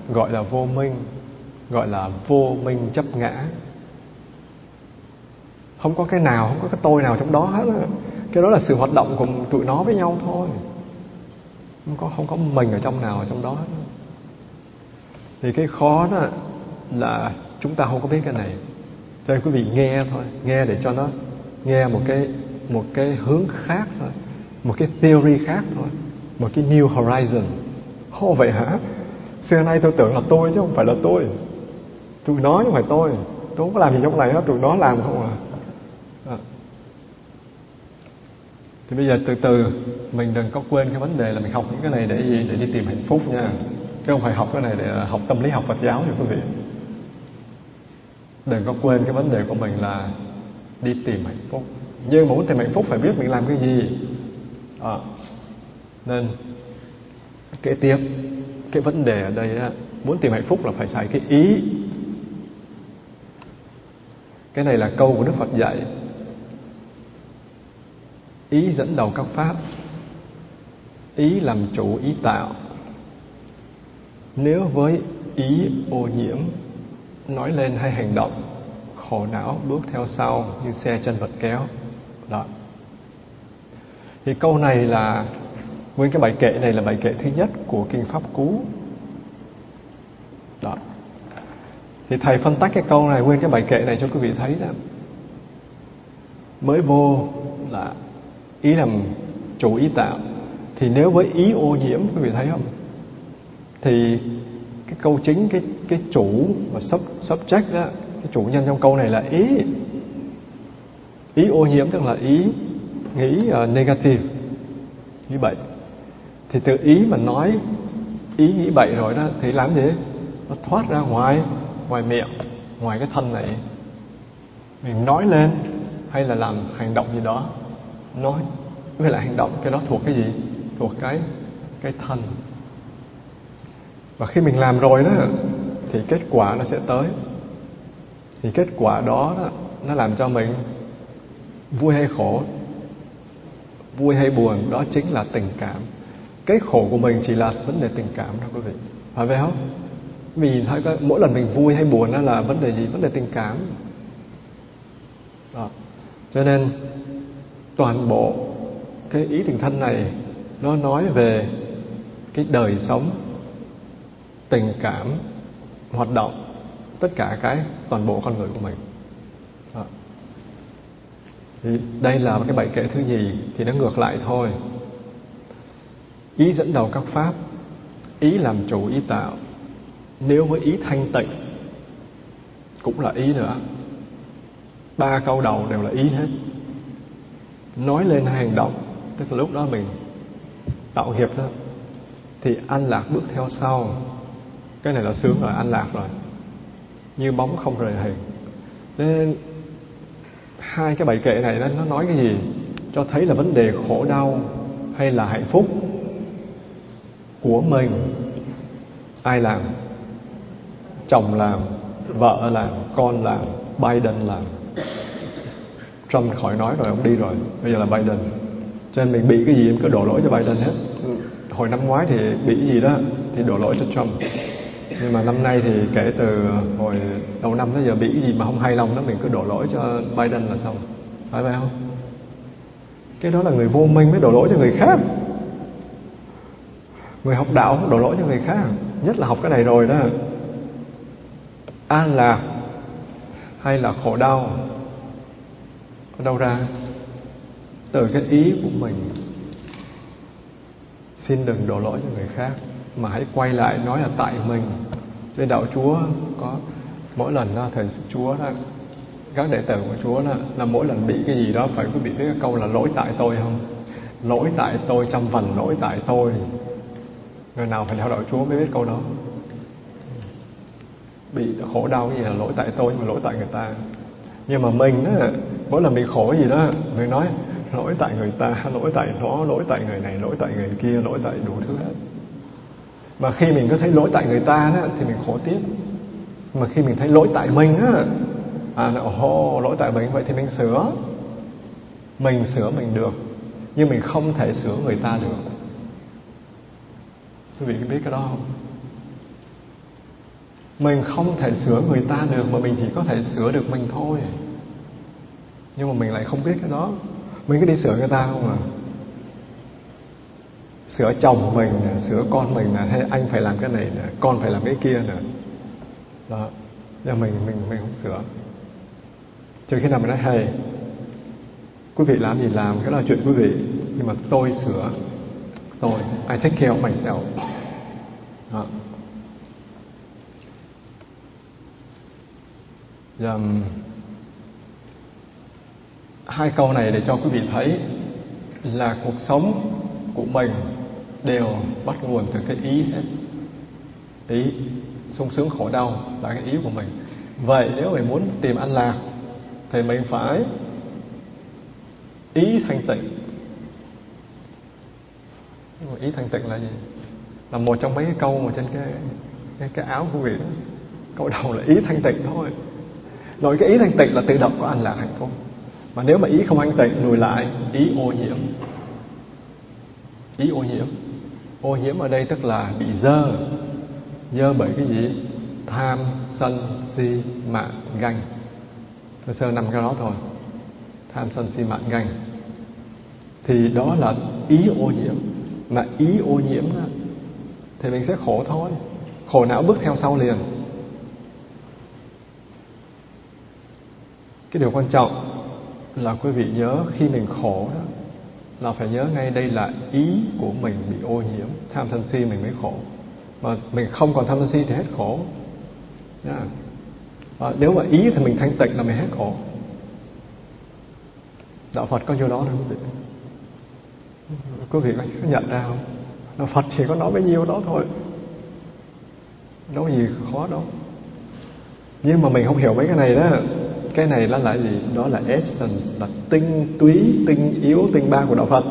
gọi là vô minh gọi là vô minh chấp ngã. Không có cái nào không có cái tôi nào trong đó hết cái đó là sự hoạt động của tụi nó với nhau thôi. Không có không có mình ở trong nào ở trong đó hết thì cái khó đó là chúng ta không có biết cái này. Cho nên quý vị nghe thôi nghe để cho nó nghe một cái một cái hướng khác thôi, một cái theory khác thôi, một cái new horizon. Ồ, vậy hả? Xưa nay tôi tưởng là tôi chứ không phải là tôi. Tụi nó chứ không phải tôi. Tôi không có làm gì trong này đó tụi nó làm không à. Ờ. Thì bây giờ từ từ, mình đừng có quên cái vấn đề là mình học những cái này để gì? Để đi tìm hạnh phúc nha. Chứ không phải học cái này để ờ, học tâm lý học Phật giáo nha quý vị. Đừng có quên cái vấn đề của mình là đi tìm hạnh phúc nhưng mà muốn tìm hạnh phúc phải biết mình làm cái gì. À. nên kế tiếp cái vấn đề ở đây á, muốn tìm hạnh phúc là phải xài cái ý. Cái này là câu của đức phật dạy. Ý dẫn đầu các pháp ý làm chủ ý tạo. Nếu với ý ô nhiễm nói lên hay hành động khổ não bước theo sau như xe chân vật kéo đó. Thì câu này là nguyên cái bài kệ này là bài kệ thứ nhất của kinh pháp cú. Đó. Thì thầy phân tách cái câu này, nguyên cái bài kệ này cho quý vị thấy là mới vô là ý làm chủ ý tạo. Thì nếu với ý ô nhiễm, quý vị thấy không? Thì cái câu chính, cái cái chủ và sub, subject đó, cái chủ nhân trong câu này là ý ý ô nhiễm tức là ý nghĩ uh, negative như vậy thì từ ý mà nói ý nghĩ bậy rồi đó thì làm gì? Nó thoát ra ngoài ngoài miệng ngoài cái thân này. Mình nói lên hay là làm hành động gì đó nói với lại hành động cái đó thuộc cái gì? Thuộc cái cái thân. Và khi mình làm rồi đó thì kết quả nó sẽ tới. Thì kết quả đó, đó nó làm cho mình vui hay khổ, vui hay buồn, đó chính là tình cảm. Cái khổ của mình chỉ là vấn đề tình cảm thôi quý vị. Phải vậy không? Vì thấy mỗi lần mình vui hay buồn đó là vấn đề gì? Vấn đề tình cảm. Đó. cho nên, toàn bộ cái ý tình thân này, nó nói về cái đời sống, tình cảm, hoạt động, tất cả cái toàn bộ con người của mình thì đây là cái bài kệ thứ gì thì nó ngược lại thôi. Ý dẫn đầu các pháp, ý làm chủ, ý tạo. Nếu với ý thanh tịnh, cũng là ý nữa. Ba câu đầu đều là ý hết. Nói lên hành động, tức là lúc đó mình tạo nghiệp đó, thì an lạc bước theo sau. Cái này là sướng rồi, an lạc rồi. Như bóng không rời hình. Nên hai cái bài kệ này nó nói cái gì? Cho thấy là vấn đề khổ đau hay là hạnh phúc của mình. Ai làm? Chồng làm vợ làm con làm Biden làm. Trump khỏi nói rồi ông đi rồi. Bây giờ là Biden. Cho nên mình bị cái gì em cứ đổ lỗi cho Biden hết. Hồi năm ngoái thì bị cái gì đó thì đổ lỗi cho Trump nhưng mà năm nay thì kể từ hồi đầu năm tới giờ bị cái gì mà không hay lòng đó, mình cứ đổ lỗi cho Biden là xong. Phải vậy không? Cái đó là người vô minh mới đổ lỗi cho người khác. Người học đạo đổ lỗi cho người khác, nhất là học cái này rồi đó. An lạc hay là khổ đau? Ở đâu ra. Từ cái ý của mình, xin đừng đổ lỗi cho người khác, mà hãy quay lại nói là tại mình trên đạo chúa có mỗi lần đó, thầy chúa đó các đệ tử của chúa đó, là mỗi lần bị cái gì đó phải có bị cái câu là lỗi tại tôi không? Lỗi tại tôi trăm vần lỗi tại tôi. Người nào phải theo đạo chúa mới biết câu đó? Bị khổ đau cái gì là lỗi tại tôi mà lỗi tại người ta. Nhưng mà mình á mỗi lần bị khổ gì đó mình nói lỗi tại người ta lỗi tại nó lỗi tại người này lỗi tại người kia lỗi tại đủ thứ hết mà khi mình có thấy lỗi tại người ta đó, thì mình khổ tiếp. Mà khi mình thấy lỗi tại mình á à ồ lỗi tại mình. Vậy thì mình sửa. Mình sửa mình được, nhưng mình không thể sửa người ta được. Quý vị biết cái đó không? Mình không thể sửa người ta được, mà mình chỉ có thể sửa được mình thôi. Nhưng mà mình lại không biết cái đó. Mình cứ đi sửa người ta không à? sửa chồng mình nè sửa con mình là hay anh phải làm cái này nè, con phải làm cái kia nè. Đó nhưng mình mình mình không sửa. Trừ khi nào mình nói hay quý vị làm gì làm, cái là chuyện quý vị, nhưng mà tôi sửa, tôi, I take care of myself. Đó. Dạ, Và hai câu này để cho quý vị thấy là cuộc sống của mình đều bắt nguồn từ cái ý hết. Ý sung sướng khổ đau là cái ý của mình. Vậy nếu mình muốn tìm an lạc thì mình phải ý thanh tịnh. Ý thanh tịnh là gì? Là một trong mấy cái câu mà trên cái cái, cái áo của vị đó. Câu đầu là ý thanh tịnh thôi. Nói cái ý thanh tịnh là tự động có an lạc hạnh phúc. Mà nếu mà ý không thanh tịnh lùi lại ý ô nhiễm. Ý ô nhiễm ô nhiễm ở đây tức là bị dơ. Dơ bởi cái gì? Tham sân si mạng, ganh. Sơ sơ nằm cái đó thôi. Tham sân si mạng, ganh. Thì đó là ý ô nhiễm. Mà ý ô nhiễm đó, thì mình sẽ khổ thôi. Khổ não bước theo sau liền. Cái điều quan trọng là quý vị nhớ khi mình khổ đó là phải nhớ ngay đây là ý của mình bị ô nhiễm tham sân si mình mới khổ. Mà mình không còn tham sân si thì hết khổ. Nha. à, nếu mà ý thì mình thanh tịnh là mình hết khổ. Đạo Phật có nhiêu đó đâu quý vị. Quý vị có nhận ra không? Đạo Phật chỉ có nói bấy nhiêu đó thôi. Đâu gì khó đâu. Nhưng mà mình không hiểu mấy cái này đó cái này nó là gì? Đó là essence là tinh túy tinh yếu tinh ba của đạo Phật.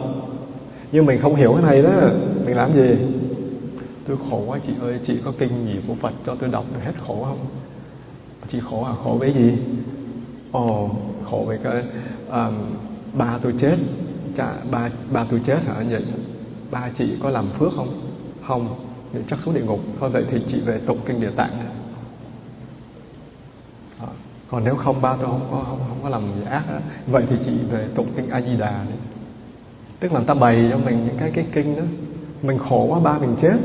Nhưng mình không hiểu cái này đó. Mình làm gì? Tôi khổ quá chị ơi chị có kinh gì của Phật cho tôi đọc được hết khổ không? Chị khổ à? Khổ với gì? Ồ khổ với cái um, ba tôi chết. Cha ba ba tôi chết hả? Vậy ba chị có làm phước không? Không. Thì chắc xuống địa ngục. Thôi vậy thì chị về tụng kinh địa tạng còn nếu không ba tôi không có không, không có làm gì ác đó. vậy thì chị về tụng kinh a di đà đi. Tức là người ta bày cho mình những cái cái kinh đó. Mình khổ quá ba mình chết.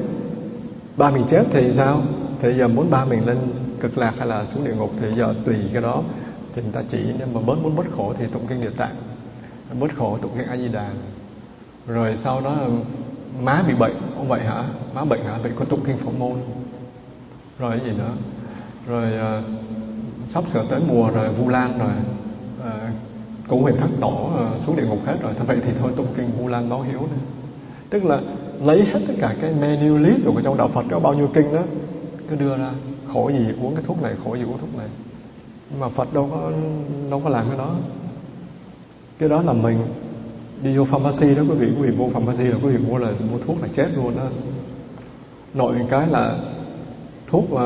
Ba mình chết thì sao? Thì giờ muốn ba mình lên cực lạc hay là xuống địa ngục thì giờ tùy cái đó. Thì người ta chỉ nhưng mà bớt muốn bớt khổ thì tụng kinh địa tạng. Bớt khổ tụng kinh a di đà rồi sau đó má bị bệnh. Ông vậy hả? Má bệnh hả? Vậy có tụng kinh phổ môn. Rồi cái gì nữa? Rồi uh, sắp sửa tới mùa rồi vu lan rồi à, cũng huyền thất tổ ờ, xuống địa ngục hết rồi. Vậy thì thôi tụng kinh vu lan báo hiếu này tức là lấy hết tất cả cái menu list của trong đạo Phật có bao nhiêu kinh đó cứ đưa ra khổ gì uống cái thuốc này khổ gì uống thuốc này. Nhưng mà Phật đâu có đâu có làm cái đó. Cái đó là mình đi vô pharmacy đó quý vị quý vị vô pharmacy là quý vị mua là mua thuốc là chết luôn đó. Nội cái là thuốc uh,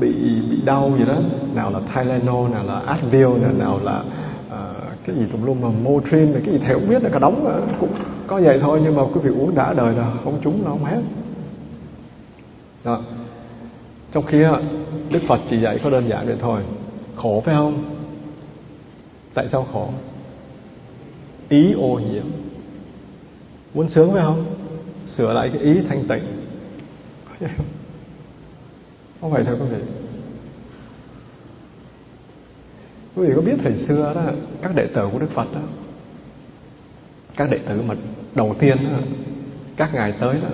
bị bị đau gì đó. Nào là Tylenol nào là Advil nào, nào là uh, cái gì tùm lum mà Motrin cái gì thầy không biết là cả đống đó. cũng có vậy thôi nhưng mà quý vị uống đã đời là không trúng nó không hết. Đó. trong khi Đức Phật chỉ dạy có đơn giản vậy thôi. Khổ phải không? Tại sao khổ? Ý ô nhiễm. Muốn sướng phải không? Sửa lại cái ý thanh tịnh không phải thôi quý vị quý vị có biết thời xưa đó các đệ tử của đức phật đó các đệ tử mà đầu tiên đó, các ngài tới đó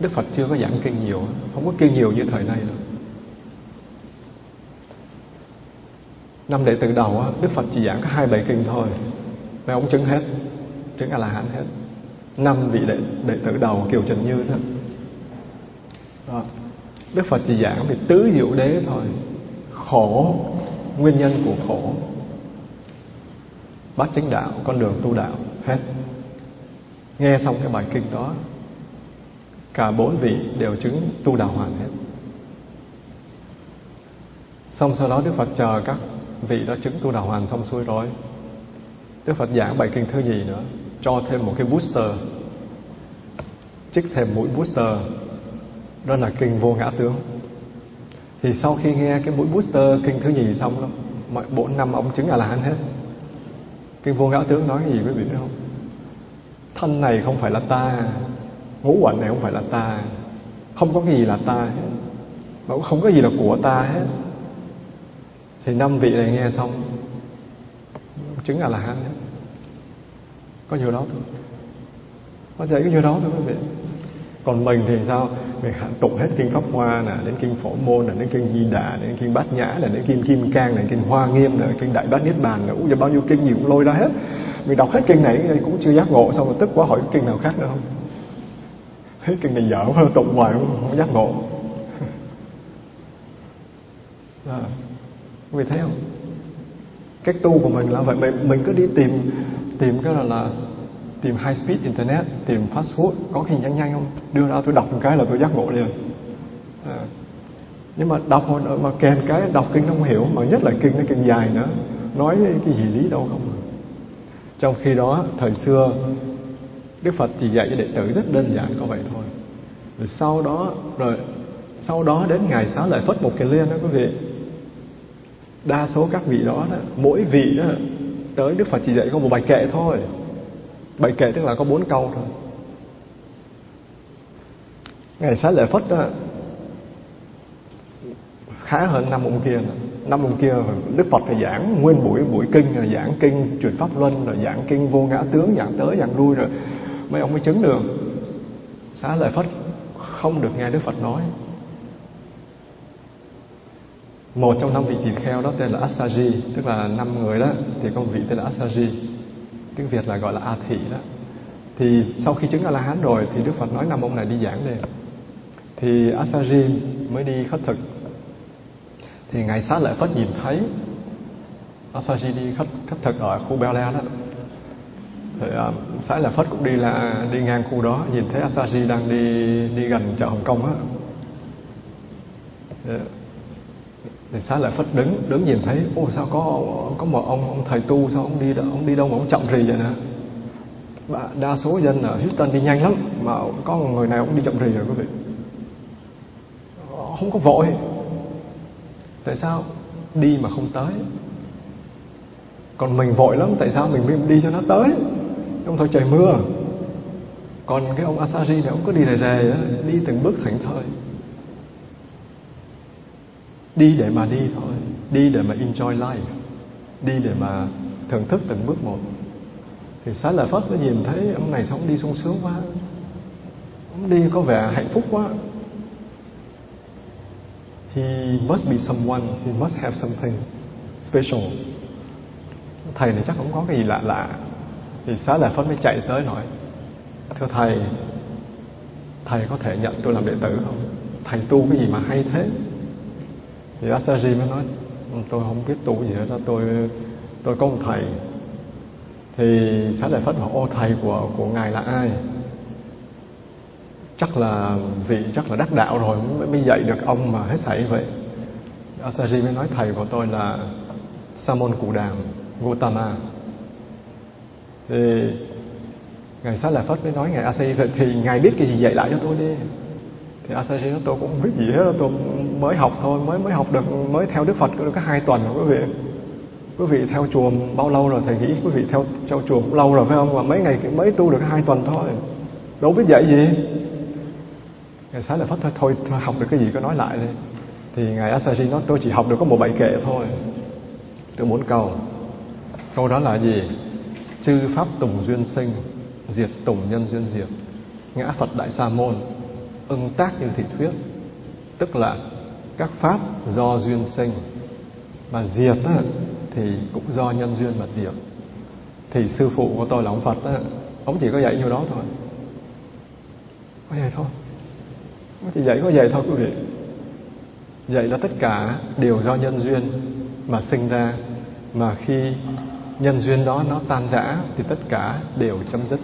đức phật chưa có giảng kinh nhiều không có kinh nhiều như thời nay đâu. Năm đệ tử đầu đó, đức phật chỉ giảng có hai bài kinh thôi mấy ông chứng hết chứng a la hán hết. Năm vị đệ, đệ tử đầu kiều trần như đó. đó đức phật chỉ giảng về tứ diệu đế thôi. Khổ, nguyên nhân của khổ. Bát chánh đạo, con đường tu đạo, hết. Nghe xong cái bài kinh đó, cả bốn vị đều chứng tu đạo hoàn hết. Xong sau đó đức phật chờ các vị đó chứng tu đạo hoàn xong xuôi rồi. Đức phật giảng bài kinh thứ gì nữa, cho thêm một cái booster. Trích thêm mũi booster đó là kinh vô ngã tướng. Thì sau khi nghe cái mũi booster kinh thứ nhì xong đó, mọi bốn năm ông chứng a la hán hết. Kinh vô ngã tướng nói cái gì quý vị biết không? Thân này không phải là ta, ngũ quẩn này không phải là ta, không có cái gì là ta hết, mà cũng không có gì là của ta hết. Thì năm vị này nghe xong chứng a la hán hết. Có nhiều đó thôi có thể có nhiều đó thôi quý vị? Còn mình thì sao? Mình tụng hết kinh pháp hoa nè đến kinh phổ môn nè đến kinh di đà đến kinh bát nhã nè đến kinh kim cang nè kinh hoa nghiêm nè kinh đại bát niết bàn nè giờ bao nhiêu kinh gì cũng lôi ra hết. Mình đọc hết kinh này cũng chưa giác ngộ xong rồi tức quá hỏi kinh nào khác nữa không? Hết kinh này dở hơn tụng hoài không, không giác ngộ. (laughs) À, quý thấy không? Cách tu của mình là vậy mình, mình cứ đi tìm tìm cái là là tìm high speed internet tìm fast food có hình nhanh nhanh không? Đưa ra tôi đọc một cái là tôi giác ngộ liền. À. nhưng mà đọc mà kèm cái đọc kinh không hiểu mà nhất là kinh nó kinh dài nữa. Nói cái gì lý đâu không à. trong khi đó thời xưa Đức Phật chỉ dạy cho đệ tử rất đơn giản có vậy thôi. Rồi sau đó rồi sau đó đến ngày xá lợi phất một cái liên đó quý vị. Đa số các vị đó, đó mỗi vị đó tới Đức Phật chỉ dạy có một bài kệ thôi bài kệ tức là có bốn câu thôi. Ngày xá lợi phất đó, khá hơn năm ông kia năm ông kia Đức Phật phải giảng nguyên buổi buổi kinh rồi giảng kinh truyền pháp luân rồi giảng kinh vô ngã tướng giảng tới giảng lui rồi. Mấy ông mới chứng được xá lợi phất không được nghe Đức Phật nói. Một trong năm vị tỳ kheo đó tên là Asaji tức là năm người đó thì có vị tên là Asaji tiếng Việt là gọi là A Thị đó. Thì sau khi chứng A La Hán rồi thì Đức Phật nói năm ông này đi giảng đây thì asari mới đi khất thực. Thì ngài xá lợi phất nhìn thấy asari đi khất khất thực ở khu Bel đó. Thì uh, xá lợi phất cũng đi là đi ngang khu đó nhìn thấy asari đang đi đi gần chợ Hồng Kông á thì xá lợi phất đứng đứng nhìn thấy ô sao có có một ông ông thầy tu, sao ông đi ông đi đâu mà ông chậm rì vậy nè? Đa số dân ở Houston đi nhanh lắm, mà có một người nào cũng đi chậm rì rồi, quý vị. Không có vội. Tại sao đi mà không tới? Còn mình vội lắm, tại sao mình mới đi cho nó tới? Ông thôi trời mưa. Còn cái ông Asari này, ông cứ đi rề rề đi từng bước thảnh thơi đi để mà đi thôi. Đi để mà enjoy life. Đi để mà thưởng thức từng bước một. Thì xá lợi phất nó nhìn thấy ông này sống đi sung sướng quá. Ông đi có vẻ hạnh phúc quá. He must be someone. He must have something special. Thầy này chắc cũng có cái gì lạ lạ. Thì xá lợi phất mới chạy tới nói, thưa thầy thầy có thể nhận tôi làm đệ tử không? Thầy tu cái gì mà hay thế? Thì Asaji mới nói tôi không biết tu gì hết đó tôi tôi có một thầy. Thì xá lợi phất hỏi ô thầy của của ngài là ai? Chắc là vị chắc là đắc đạo rồi mới, mới dạy được ông mà hết sảy vậy. Asaji mới nói thầy của tôi là Samon Cụ Đàm Gautama. Thì ngài xá lợi phất mới nói ngài Asaji thì ngài biết cái gì dạy lại cho tôi đi thì Asaji nói tôi cũng không biết gì hết tôi mới học thôi mới mới học được mới theo Đức Phật được có hai tuần rồi quý vị. Quý vị theo chùa bao lâu rồi thầy nghĩ quý vị theo theo chùa cũng lâu rồi phải không? Và mấy ngày mới tu được hai tuần thôi. Đâu biết dạy gì. Ngày sáng là phát thôi, thôi thôi học được cái gì có nói lại đi. Thì ngài Asaji nói tôi chỉ học được có một bài kệ thôi. Tôi muốn cầu. Câu đó là gì? Chư pháp tùng duyên sinh diệt tùng nhân duyên diệt ngã phật đại sa môn ưng tác như thị thuyết tức là các pháp do duyên sinh mà diệt á, thì cũng do nhân duyên mà diệt. Thì sư phụ của tôi là ông Phật á, ông chỉ có dạy nhiêu đó thôi. Có vậy thôi. Ông chỉ dạy có vậy thôi quý vị. Dạy là tất cả đều do nhân duyên mà sinh ra mà khi nhân duyên đó nó tan rã thì tất cả đều chấm dứt.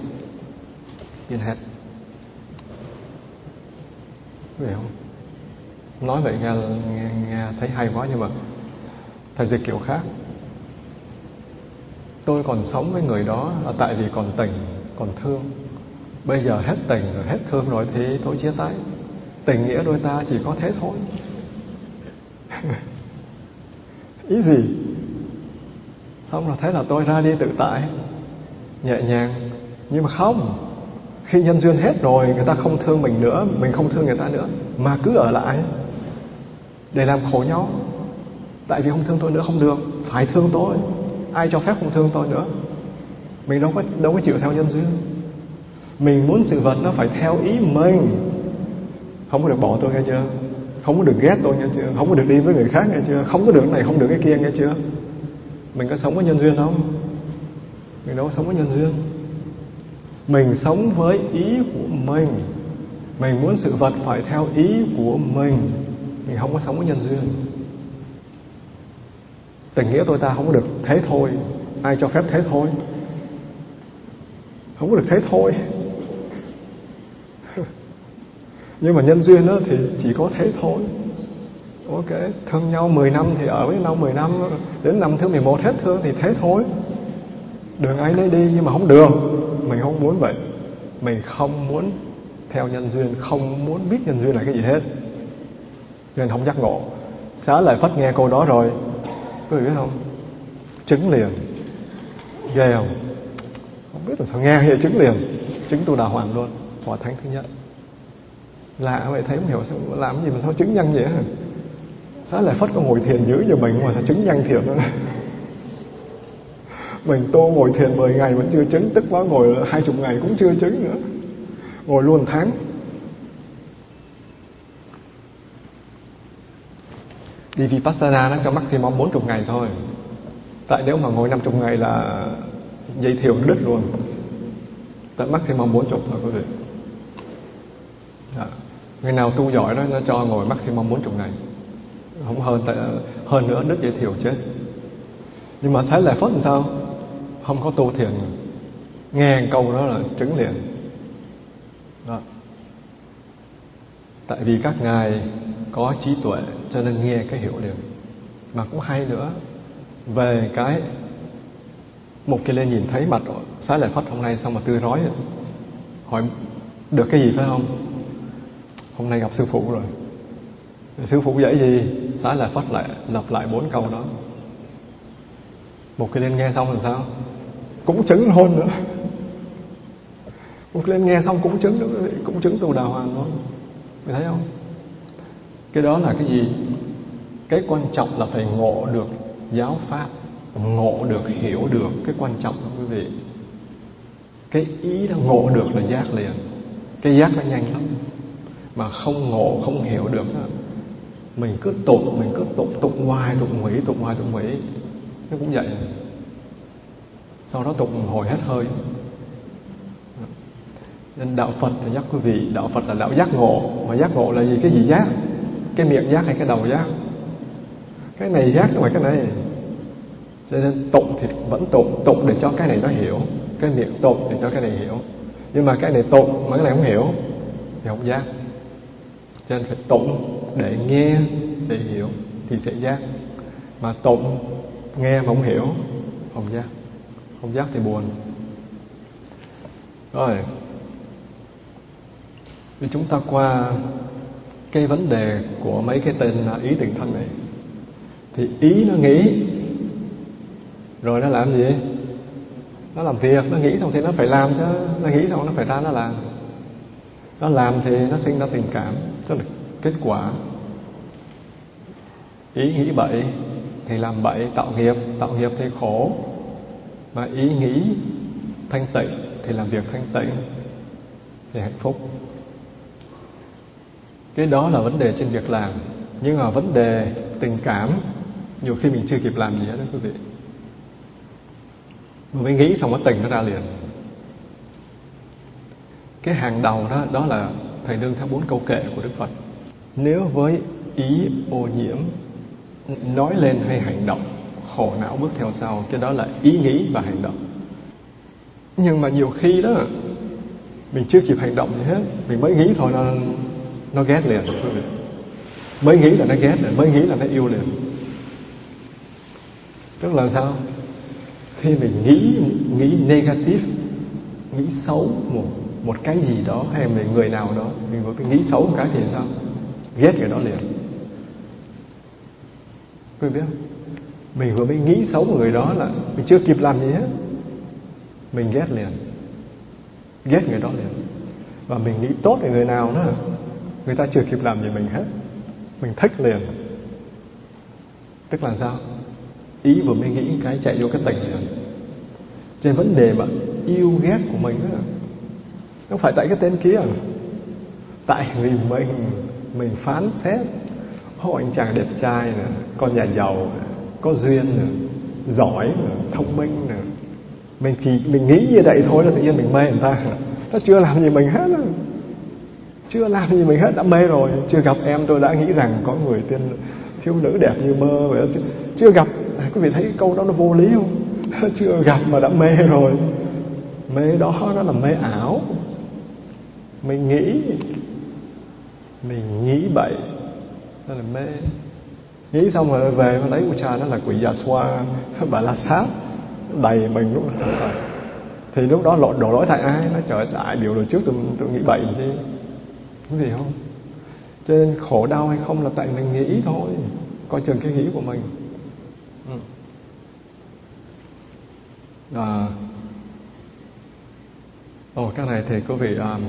Yên hết hiểu không? Nói vậy nghe, nghe, nghe thấy hay quá nhưng mà thầy dịch kiểu khác. Tôi còn sống với người đó là tại vì còn tình còn thương. Bây giờ hết tình rồi hết thương rồi thì tôi chia tay. Tình nghĩa đôi ta chỉ có thế thôi. (laughs) Ý gì? Xong là thấy là tôi ra đi tự tại nhẹ nhàng. Nhưng mà không khi nhân duyên hết rồi, người ta không thương mình nữa, mình không thương người ta nữa, mà cứ ở lại để làm khổ nhau. Tại vì không thương tôi nữa không được, phải thương tôi. Ai cho phép không thương tôi nữa? Mình đâu có đâu có chịu theo nhân duyên. Mình muốn sự vật nó phải theo ý mình. Không có được bỏ tôi nghe chưa? Không có được ghét tôi nghe chưa? Không có được đi với người khác nghe chưa? Không có được cái này, không được cái kia nghe chưa? Mình có sống với nhân duyên không? Mình đâu có sống với nhân duyên mình sống với ý của mình. Mình muốn sự vật phải theo ý của mình. Mình không có sống với nhân duyên. Tình nghĩa tôi ta không có được thế thôi. Ai cho phép thế thôi? Không có được thế thôi. (laughs) Nhưng mà nhân duyên đó thì chỉ có thế thôi. Ok, thương nhau 10 năm thì ở với nhau 10 năm. Đến năm thứ 11 hết thương thì thế thôi. Đường ai nấy đi nhưng mà không đường mình không muốn vậy. Mình không muốn theo nhân duyên, không muốn biết nhân duyên là cái gì hết. Nên không giác ngộ. Xá lại phát nghe câu đó rồi. Tôi biết không? Chứng liền. Ghê không? Không biết là sao nghe vậy chứng liền. Chứng tu đà hoàn luôn. Hòa thánh thứ nhất. Lạ vậy, thấy không hiểu sao làm gì mà sao chứng nhân vậy hả xá lại phất có ngồi thiền dữ cho mình mà sao chứng nhân thiệt nữa mình tu ngồi thiền 10 ngày vẫn chưa chứng, tức quá ngồi hai chục ngày cũng chưa chứng nữa. Ngồi luôn tháng. Đi Vipassana nó cho maximum 40 ngày thôi. Tại nếu mà ngồi 50 ngày là dây thiều đứt luôn. Tại maximum 40 thôi, quý vị. Dạ. người nào tu giỏi đó, nó cho ngồi maximum 40 ngày. Không hơn, tại, hơn nữa đứt dây thiều chết. Nhưng mà sáng lại phất làm sao? Không có tu thiền. Nghe câu đó là chứng liền. Đó. tại vì các ngài có trí tuệ cho nên nghe cái hiểu liền. Mà cũng hay nữa, về cái một cái lên nhìn thấy mặt xá lại phất hôm nay xong mà tươi rói hỏi, được cái gì phải không? Hôm nay gặp sư phụ rồi. Sư phụ dạy gì? Xá lại phất lại lặp lại bốn câu đó. Một cái lên nghe xong làm sao? Cũng chứng hôn nữa. Một lên nghe xong cũng chứng nữa, cũng chứng tu đào hoàng luôn mày thấy không? Cái đó là cái gì? Cái quan trọng là phải ngộ được giáo pháp, ngộ được hiểu được. Cái quan trọng đó quý vị. Cái ý đó ngộ được là giác liền. Cái giác nó nhanh lắm. Mà không ngộ, không hiểu được đó mình cứ tục mình cứ tục tục hoài tục hủy tục hoài tục hủy. Nó cũng vậy sau đó tụng hồi hết hơi. Nên đạo Phật thì nhắc quý vị. Đạo Phật là đạo giác ngộ. Mà giác ngộ là gì? Cái gì giác? Cái miệng giác hay cái đầu giác? Cái này giác ngoài cái này. Cho nên tụng thì vẫn tụng. Tụng để cho cái này nó hiểu. Cái miệng tụng để cho cái này hiểu. Nhưng mà cái này tụng mà cái này không hiểu thì không giác. Cho nên phải tụng để nghe, để hiểu thì sẽ giác. Mà tụng, nghe mà không hiểu, không giác không giác thì buồn. Rồi. Thì chúng ta qua cái vấn đề của mấy cái tên ý tình thân này. Thì ý nó nghĩ, rồi nó làm gì? Nó làm việc, nó nghĩ xong thì nó phải làm chứ. Nó nghĩ xong nó phải ra nó làm. Nó làm thì nó sinh ra tình cảm, tức là kết quả. Ý nghĩ bậy thì làm bậy, tạo nghiệp. Tạo nghiệp thì khổ mà ý nghĩ thanh tịnh thì làm việc thanh tịnh thì hạnh phúc. Cái đó là vấn đề trên việc làm. Nhưng mà vấn đề tình cảm, nhiều khi mình chưa kịp làm gì hết đó, quý vị. Mới nghĩ xong nó tình nó ra liền. Cái hàng đầu đó đó là thầy nương theo bốn câu kệ của đức phật. Nếu với ý ô nhiễm, nói lên hay hành động khổ não bước theo sau, cái đó là ý nghĩ và hành động. Nhưng mà nhiều khi đó, mình chưa kịp hành động gì hết, mình mới nghĩ thôi là nó ghét liền mới nghĩ là nó ghét liền, mới nghĩ là nó yêu liền. Tức là sao? Khi mình nghĩ nghĩ negative, nghĩ xấu một một cái gì đó, hay về người nào đó, mình có nghĩ xấu một cái thì sao? Ghét người đó liền. Quý biết không? Mình vừa mới nghĩ xấu một người đó là mình chưa kịp làm gì hết. Mình ghét liền. Ghét người đó liền. Và mình nghĩ tốt về người nào đó người ta chưa kịp làm gì mình hết. Mình thích liền. Tức là sao? Ý vừa mới nghĩ cái chạy vô cái tình liền. Trên vấn đề mà yêu ghét của mình đó không phải tại cái tên kia. Tại vì mình mình phán xét. Ô anh chàng đẹp trai nè, con nhà giàu nè có duyên nữa giỏi nữa thông minh nữa mình chỉ mình nghĩ như vậy thôi là tự nhiên mình mê người ta. Nó chưa làm gì mình hết chưa làm gì mình hết đã mê rồi. Chưa gặp em tôi đã nghĩ rằng có người tiên thiếu nữ đẹp như mơ vậy chưa, chưa gặp. À, quý vị thấy câu đó nó vô lý không? (laughs) Chưa gặp mà đã mê rồi. Mê đó nó là mê ảo. Mình nghĩ mình nghĩ bậy đó là mê nghĩ xong rồi về nó lấy của cha nó là quỷ già xoa. (laughs) Bà la sát đầy mình lúc đó. Trời thì lúc đó lộ đổ lỗi tại ai? Nó trời tại điều rồi trước tôi tôi nghĩ bậy chứ có gì không? Cho nên khổ đau hay không là tại mình nghĩ thôi. Coi chừng cái nghĩ của mình. Ừ. À, ồ cái này thì quý vị um,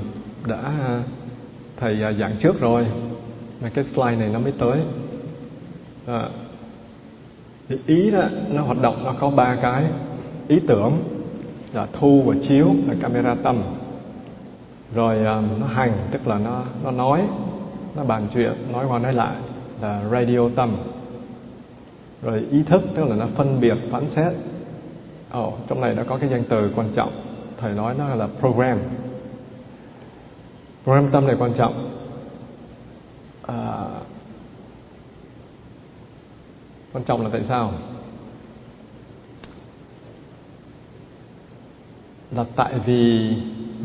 đã à, thầy uh, giảng trước rồi. Mà cái slide này nó mới tới à, thì ý đó nó hoạt động nó có ba cái. Ý tưởng là thu và chiếu là camera tâm rồi um, nó hành tức là nó nó nói nó bàn chuyện nói qua nói lại là radio tâm rồi ý thức tức là nó phân biệt phán xét. Ồ oh, trong này nó có cái danh từ quan trọng. Thầy nói nó là program. Program tâm này quan trọng. À, quan trọng là tại sao? Là tại vì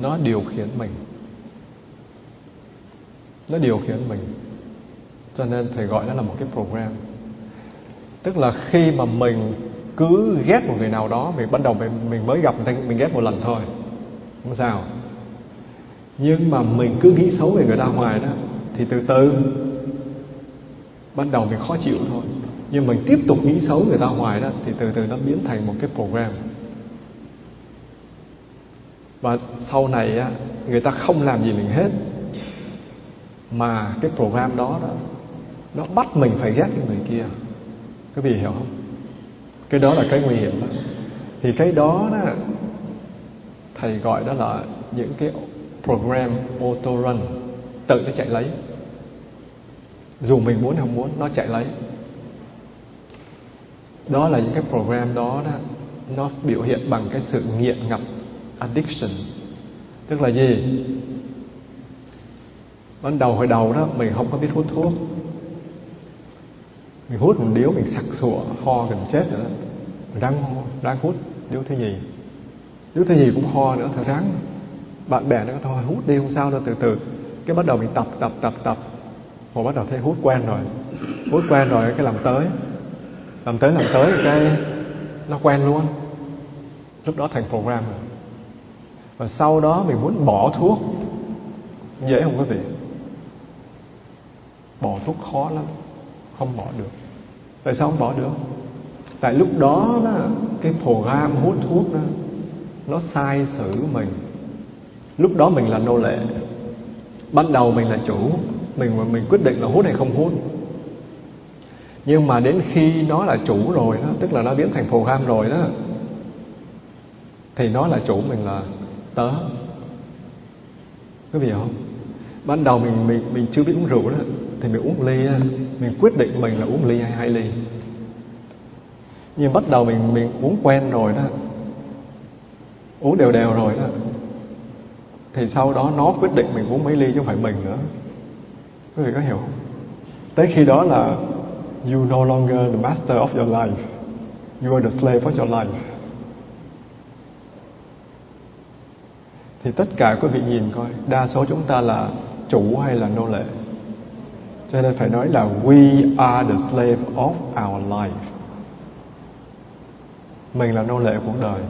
nó điều khiển mình. Nó điều khiển mình. Cho nên thầy gọi nó là một cái program. Tức là khi mà mình cứ ghét một người nào đó mình bắt đầu mình, mình mới gặp người ta mình ghét một lần thôi. Không sao. Nhưng mà mình cứ nghĩ xấu về người ta hoài đó thì từ từ ban đầu mình khó chịu thôi nhưng mình tiếp tục nghĩ xấu người ta hoài đó thì từ từ nó biến thành một cái program. Và sau này á, người ta không làm gì mình hết mà cái program đó, đó nó bắt mình phải ghét cái người kia. Quý vị hiểu không? Cái đó là cái nguy hiểm đó. Thì cái đó đó thầy gọi đó là những cái program auto run tự nó chạy lấy. Dù mình muốn không muốn nó chạy lấy đó là những cái program đó đó, nó biểu hiện bằng cái sự nghiện ngập addiction. Tức là gì? Ban đầu hồi đầu đó, mình không có biết hút thuốc. Mình hút một điếu, mình sặc sụa, ho gần chết rồi đó. Đang hút điếu thứ gì điếu thứ gì cũng ho nữa thôi ráng. Bạn bè nó thôi, hút đi, không sao đâu, từ từ. Cái bắt đầu mình tập tập tập tập. Rồi bắt đầu thấy hút quen rồi. Hút quen rồi, cái làm tới làm tới làm tới cái nó quen luôn. Lúc đó thành program rồi và sau đó mình muốn bỏ thuốc. Dễ không quý vị? Bỏ thuốc khó lắm. Không bỏ được. Tại sao không bỏ được? Tại lúc đó, đó cái program hút thuốc đó nó sai xử mình. Lúc đó mình là nô lệ. Ban đầu mình là chủ. Mình mình quyết định là hút hay không hút nhưng mà đến khi nó là chủ rồi đó, tức là nó biến thành program rồi đó, thì nó là chủ mình là tớ. Quý vị hiểu không? Ban đầu mình mình mình chưa biết uống rượu đó, thì mình uống ly mình quyết định mình là uống ly hay hai ly. Nhưng bắt đầu mình mình uống quen rồi đó, uống đều đều rồi đó, thì sau đó nó quyết định mình uống mấy ly chứ không phải mình nữa. Quý vị có hiểu không? Tới khi đó là you no longer the master of your life. You are the slave of your life. Thì tất cả quý vị nhìn coi đa số chúng ta là chủ hay là nô lệ. Cho nên phải nói là we are the slave of our life. Mình là nô lệ cuộc đời.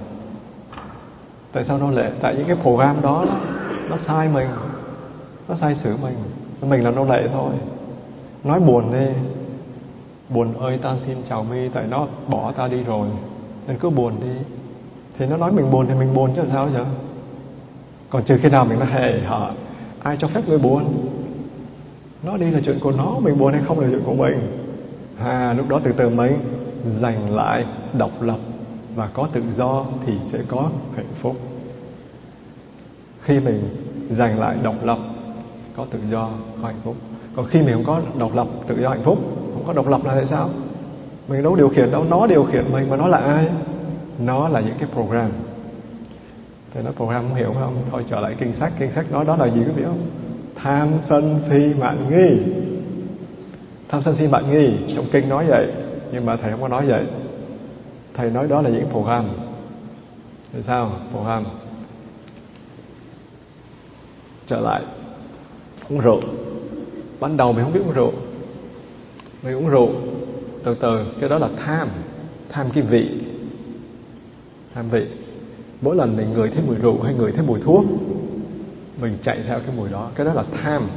Tại sao nô lệ? Tại những cái program đó, đó nó sai mình. Nó sai xử mình. Mình là nô lệ thôi. Nói buồn đi buồn ơi, ta xin chào mi tại nó bỏ ta đi rồi. Nên cứ buồn đi. Thì nó nói mình buồn thì mình buồn chứ sao vậy còn trừ khi nào mình nói hề hả? Ai cho phép người buồn? Nó đi là chuyện của nó, mình buồn hay không là chuyện của mình. À lúc đó từ từ mình giành lại độc lập và có tự do thì sẽ có hạnh phúc. Khi mình giành lại độc lập, có tự do có hạnh phúc. Còn khi mình không có độc lập, tự do, hạnh phúc không có độc lập là tại sao? Mình đâu điều khiển đâu, nó điều khiển mình mà nó là ai? Nó là những cái program. Thì nó program không hiểu không? Thôi trở lại kinh sách kinh sách nói đó là gì quý vị không? Tham sân si mạng nghi. Tham sân si mạng nghi, trong kinh nói vậy, nhưng mà thầy không có nói vậy. Thầy nói đó là những program. Thì sao? Program. Trở lại, uống rượu. Ban đầu mình không biết uống rượu mình uống rượu. Từ từ cái đó là tham. Tham cái vị. Tham vị. Mỗi lần mình ngửi thấy mùi rượu hay ngửi thấy mùi thuốc mình chạy theo cái mùi đó. Cái đó là tham.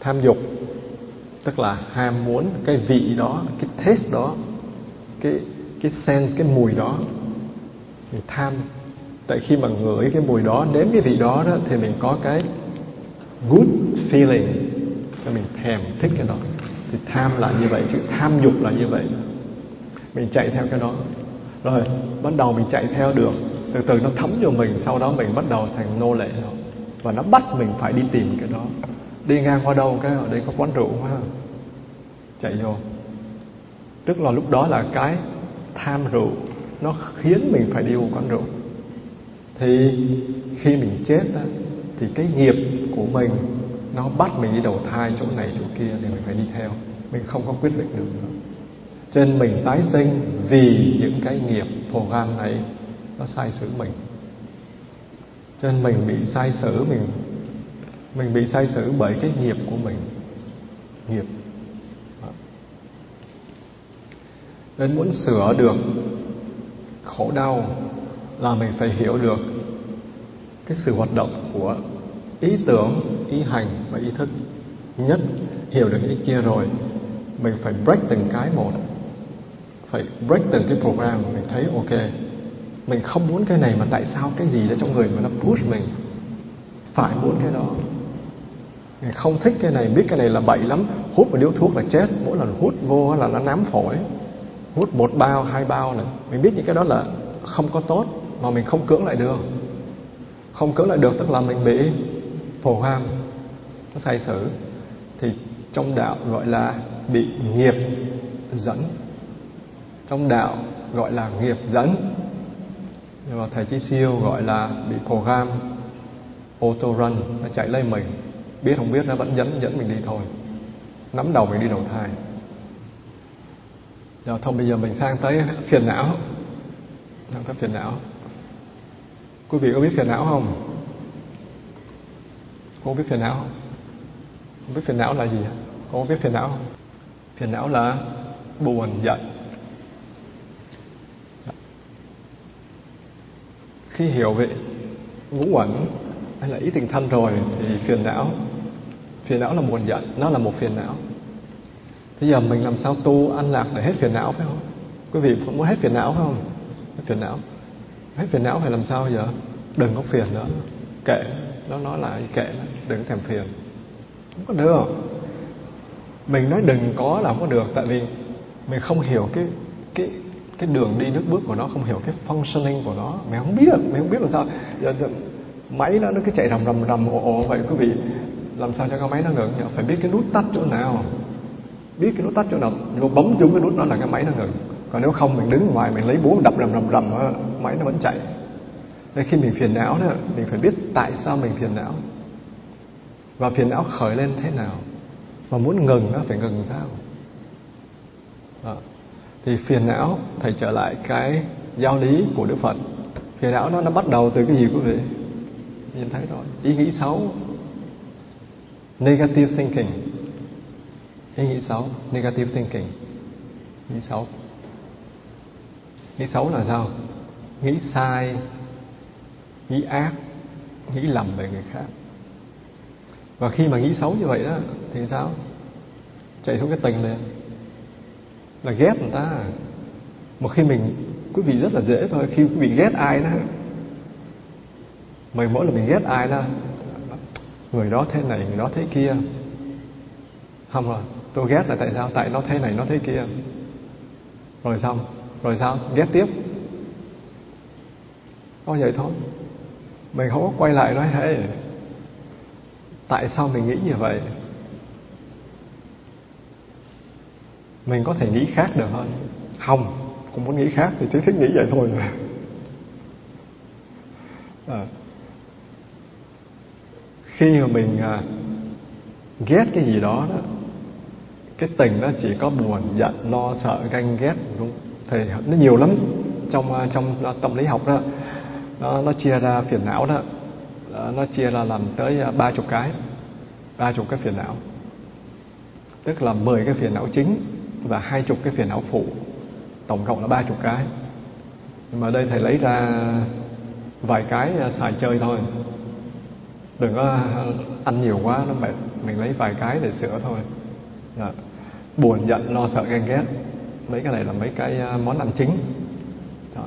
Tham dục. Tức là ham muốn cái vị đó cái taste đó cái cái sense cái mùi đó. Mình tham. Tại khi mà ngửi cái mùi đó nếm cái vị đó, đó thì mình có cái good feeling. Cho mình thèm thích cái đó thì tham là như vậy chữ tham dục là như vậy. Mình chạy theo cái đó. Rồi bắt đầu mình chạy theo được. Từ từ nó thấm vô mình sau đó mình bắt đầu thành nô lệ nó và nó bắt mình phải đi tìm cái đó. Đi ngang qua đâu cái ở đây có quán rượu ha chạy vô. Tức là lúc đó là cái tham rượu nó khiến mình phải đi vô quán rượu. Thì khi mình chết á, thì cái nghiệp của mình nó bắt mình đi đầu thai chỗ này chỗ kia thì mình phải đi theo. Mình không có quyết định được nữa. Cho nên mình tái sinh vì những cái nghiệp program này nó sai sử mình. Cho nên mình bị sai sử mình mình bị sai sử bởi cái nghiệp của mình. Nghiệp. Nên muốn sửa được khổ đau là mình phải hiểu được cái sự hoạt động của ý tưởng, ý hành và ý thức. Nhất, hiểu được cái ý kia rồi, mình phải break từng cái một phải break từng cái program mình thấy, ok, mình không muốn cái này mà tại sao cái gì đó trong người mà nó push mình? Phải muốn cái đó. Mình không thích cái này, biết cái này là bậy lắm, hút một điếu thuốc là chết, mỗi lần hút vô là nó nám phổi. Hút một bao, hai bao này, mình biết những cái đó là không có tốt, mà mình không cưỡng lại được. Không cưỡng lại được tức là mình bị phổ ham, nó sai sử thì trong đạo gọi là bị nghiệp dẫn. Trong đạo gọi là nghiệp dẫn. Nhưng mà thầy chí siêu gọi là bị program auto run, nó chạy lấy mình. Biết không biết nó vẫn dẫn dẫn mình đi thôi. Nắm đầu mình đi đầu thai. Rồi thôi, bây giờ mình sang tới phiền não. Sang tới phiền não. Quý vị có biết phiền não không? Cô biết phiền não không? Không biết phiền não là gì cô có biết phiền não không? Phiền não là buồn, giận. Khi hiểu về ngũ uẩn hay là ý tình thân rồi thì phiền não phiền não là buồn, giận. Nó là một phiền não. Bây giờ mình làm sao tu ăn lạc để hết phiền não phải không? Quý vị cũng muốn hết phiền não phải không? Hết phiền não. Hết phiền não phải làm sao giờ? Đừng có phiền nữa kệ. Nó nói là kệ nó đừng thèm phiền. Không có được. Mình nói đừng có là không có được tại vì mình không hiểu cái cái cái đường đi nước bước của nó không hiểu cái functioning của nó. Mình không biết mình không biết làm sao. Giờ, máy nó nó cứ chạy rầm rầm rầm ồ ồ vậy quý vị. Làm sao cho cái máy nó ngừng nhỉ? Phải biết cái nút tắt chỗ nào. Biết cái nút tắt chỗ nào. Vô bấm trúng cái nút đó là cái máy nó ngừng. Còn nếu không mình đứng ngoài mình lấy búa đập rầm rầm rầm máy nó vẫn chạy nên khi mình phiền não đó, mình phải biết tại sao mình phiền não. Và phiền não khởi lên thế nào? Và muốn ngừng nó phải ngừng sao? Đó. thì phiền não thầy trở lại cái giáo lý của đức phật. Phiền não nó nó bắt đầu từ cái gì quý vị? Nhìn thấy rồi. Ý nghĩ xấu. Negative thinking. Ý nghĩ xấu. Negative thinking. Nghĩ xấu. Nghĩ xấu là sao? Nghĩ sai nghĩ ác nghĩ lầm về người khác. Và khi mà nghĩ xấu như vậy đó, thì sao? Chạy xuống cái tình lên là ghét người ta. Một khi mình, quý vị rất là dễ thôi, khi quý vị ghét ai đó mình mỗi lần mình ghét ai đó, người đó thế này, người đó thế kia. Không rồi, tôi ghét là tại sao? Tại nó thế này, nó thế kia. Rồi xong, rồi sao? Ghét tiếp. Có vậy thôi mình không có quay lại nói hey tại sao mình nghĩ như vậy? Mình có thể nghĩ khác được hơn. Không cũng muốn nghĩ khác thì chỉ thích nghĩ vậy thôi. À. khi mà mình à, ghét cái gì đó đó cái tình nó chỉ có buồn giận lo sợ ganh ghét đúng thì nó nhiều lắm trong à, trong à, tâm lý học đó nó, nó chia ra phiền não đó. Nó chia ra làm tới à, ba chục cái. Ba chục cái phiền não. Tức là 10 cái phiền não chính và hai chục cái phiền não phụ. Tổng cộng là ba chục cái. Nhưng mà đây thầy lấy ra vài cái à, xài chơi thôi. Đừng có à, ăn nhiều quá nó mệt. Mình lấy vài cái để sửa thôi. Đó. buồn giận lo sợ ghen ghét. Mấy cái này là mấy cái món ăn chính. Đó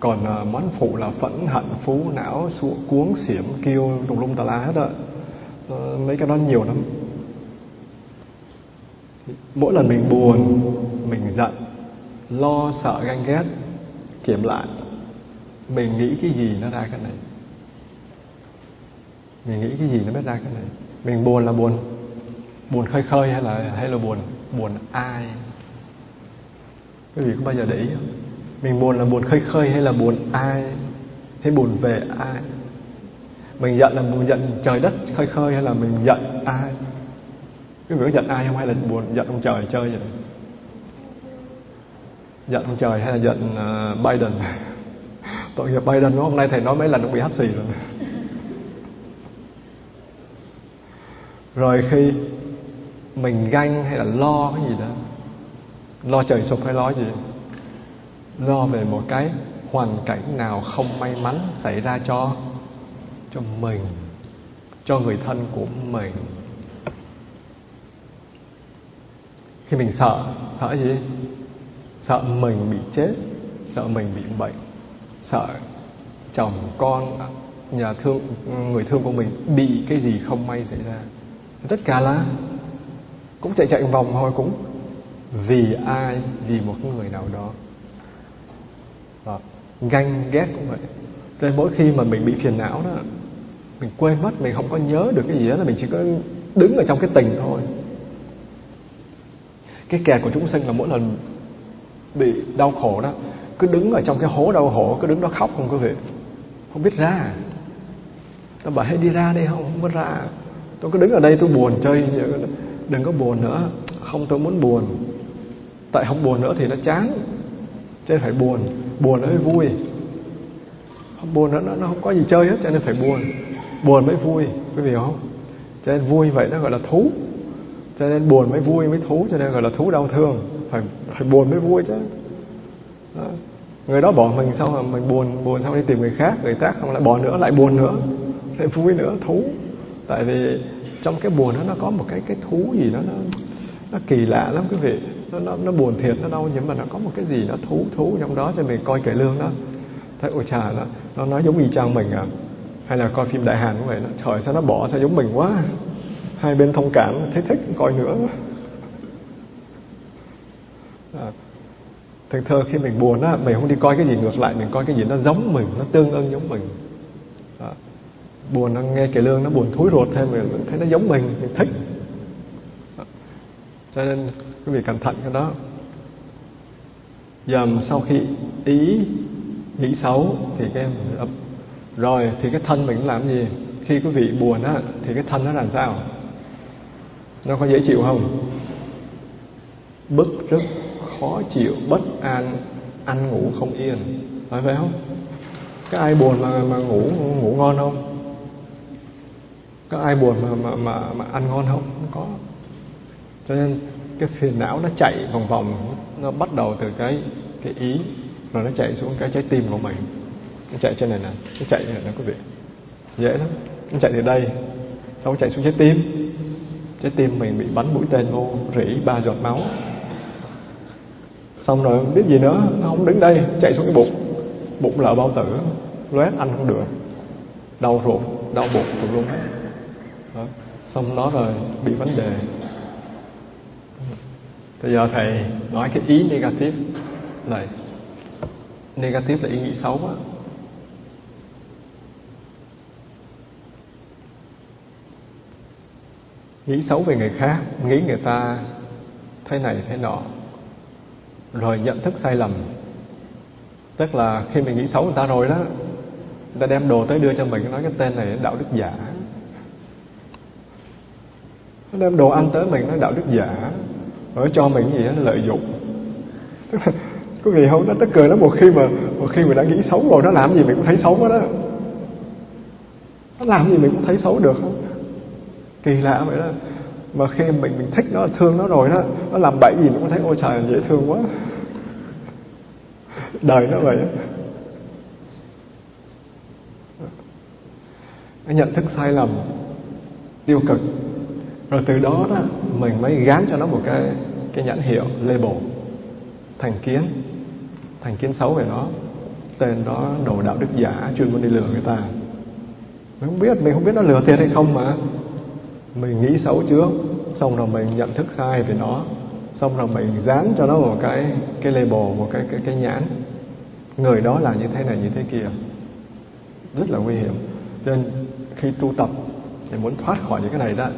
còn à, món phụ là phẫn hận phú não sụa cuống xiểm kêu tùm lum tà lá hết á. Ờ, mấy cái đó nhiều lắm. Mỗi lần mình buồn mình giận lo sợ ganh ghét kiểm lại mình nghĩ cái gì nó ra cái này? Mình nghĩ cái gì nó biết ra cái này? Mình buồn là buồn. Buồn khơi khơi hay là hay là buồn? Buồn ai? Quý vị có bao giờ để ý không? Mình buồn là buồn khơi khơi hay là buồn ai? Hay buồn về ai? Mình giận là buồn giận trời đất khơi khơi hay là mình giận ai? Quý vị có giận ai không? Hay là buồn giận ông trời chơi vậy? Giận ông trời hay là giận uh, Biden? (laughs) Tội nghiệp Biden hôm nay thầy nói mấy lần nó bị hắt xì rồi. Rồi khi mình ganh hay là lo cái gì đó lo trời sụp hay lo gì? Lo về một cái hoàn cảnh nào không may mắn xảy ra cho cho mình, cho người thân của mình. Khi mình sợ sợ gì? Sợ mình bị chết, sợ mình bị bệnh, sợ chồng con, nhà thương, người thương của mình bị cái gì không may xảy ra. Tất cả là cũng chạy chạy vòng thôi cũng. Vì ai? Vì một người nào đó và ganh ghét cũng vậy. Nên mỗi khi mà mình bị phiền não đó, mình quên mất, mình không có nhớ được cái gì đó là mình chỉ có đứng ở trong cái tình thôi. Cái kè của chúng sinh là mỗi lần bị đau khổ đó, cứ đứng ở trong cái hố đau khổ, cứ đứng đó khóc không quý vị không biết ra. Tôi bảo, hãy đi ra đi, không không có ra. Tôi cứ đứng ở đây tôi buồn chơi đừng có buồn nữa. Không tôi muốn buồn. Tại không buồn nữa thì nó chán nên phải buồn. Buồn nó mới vui. Không buồn nó nó không có gì chơi hết, cho nên phải buồn. Buồn mới vui, quý vị hiểu không? Cho nên vui vậy nó gọi là thú. Cho nên buồn mới vui mới thú, cho nên gọi là thú đau thương. Phải phải buồn mới vui chứ. Đó. người đó bỏ mình xong rồi mình buồn buồn xong đi tìm người khác người khác không lại bỏ nữa, lại buồn nữa, lại vui nữa, thú. Tại vì trong cái buồn đó nó có một cái cái thú gì đó nó nó kỳ lạ lắm, quý vị nó nó, nó buồn thiệt nó đau nhưng mà nó có một cái gì nó thú thú trong đó cho mình coi kể lương đó. Thấy ôi chà nó nó nói giống y chang mình à. Hay là coi phim đại hàn cũng vậy đó. Trời sao nó bỏ sao giống mình quá. Hai bên thông cảm thấy thích coi nữa. À, thường thường khi mình buồn á mình không đi coi cái gì ngược lại mình coi cái gì nó giống mình nó tương ưng giống mình. À, buồn nó nghe kể lương nó buồn thối ruột thêm mình thấy nó giống mình mình thích. À, cho nên quý vị cẩn thận cái đó. Dầm sau khi ý nghĩ xấu thì cái rồi thì cái thân mình làm gì? Khi quý vị buồn á thì cái thân nó làm sao? Nó có dễ chịu không? Bức rất khó chịu bất an ăn ngủ không yên. Phải vậy không? Có ai buồn mà mà ngủ ngủ ngon không? Có ai buồn mà mà mà, mà ăn ngon không? Không có. Cho nên cái phiền não nó chạy vòng vòng, nó bắt đầu từ cái cái ý, rồi nó chạy xuống cái trái tim của mình. Nó chạy trên này nè, nó chạy này nè quý vị. Dễ lắm. Nó chạy từ đây, xong nó chạy xuống trái tim. Trái tim mình bị bắn mũi tên vô, rỉ ba giọt máu. Xong rồi biết gì nữa, nó không đứng đây, chạy xuống cái bụng. Bụng lỡ bao tử, loét, ăn không được. Đau ruột, đau bụng tùm lum hết. Đó. xong nó rồi bị vấn đề bây giờ thầy nói cái ý negative này. Negative là ý nghĩ xấu á. Nghĩ xấu về người khác, nghĩ người ta thế này thế nọ. Rồi nhận thức sai lầm. Tức là khi mình nghĩ xấu người ta rồi đó, người ta đem đồ tới đưa cho mình, nói cái tên này đạo đức giả. Nó đem đồ ăn tới mình, nói đạo đức giả ở cho mình gì đó, nó lợi dụng. (laughs) Tức là có gì không, nó tức cười nó một khi mà, một khi mình đã nghĩ xấu rồi, nó làm gì mình cũng thấy xấu hết đó nó làm gì mình cũng thấy xấu được. Không kỳ lạ vậy đó. Mà khi mình mình thích nó, thương nó rồi đó, nó làm bậy gì mình cũng thấy, ôi trời, dễ thương quá. (laughs) Đời nó vậy nó nhận thức sai lầm, tiêu cực rồi từ đó đó, mình mới gán cho nó một cái cái nhãn hiệu label. Thành kiến. Thành kiến xấu về nó. Tên đó đồ đạo đức giả, chuyên môn đi lừa người ta. Mình không biết, mình không biết nó lừa tiền hay không mà. Mình nghĩ xấu trước, xong rồi mình nhận thức sai về nó. Xong rồi mình dán cho nó một cái cái label, một cái cái cái nhãn. Người đó là như thế này, như thế kia. Rất là nguy hiểm. Cho nên khi tu tập, thì muốn thoát khỏi những cái này đó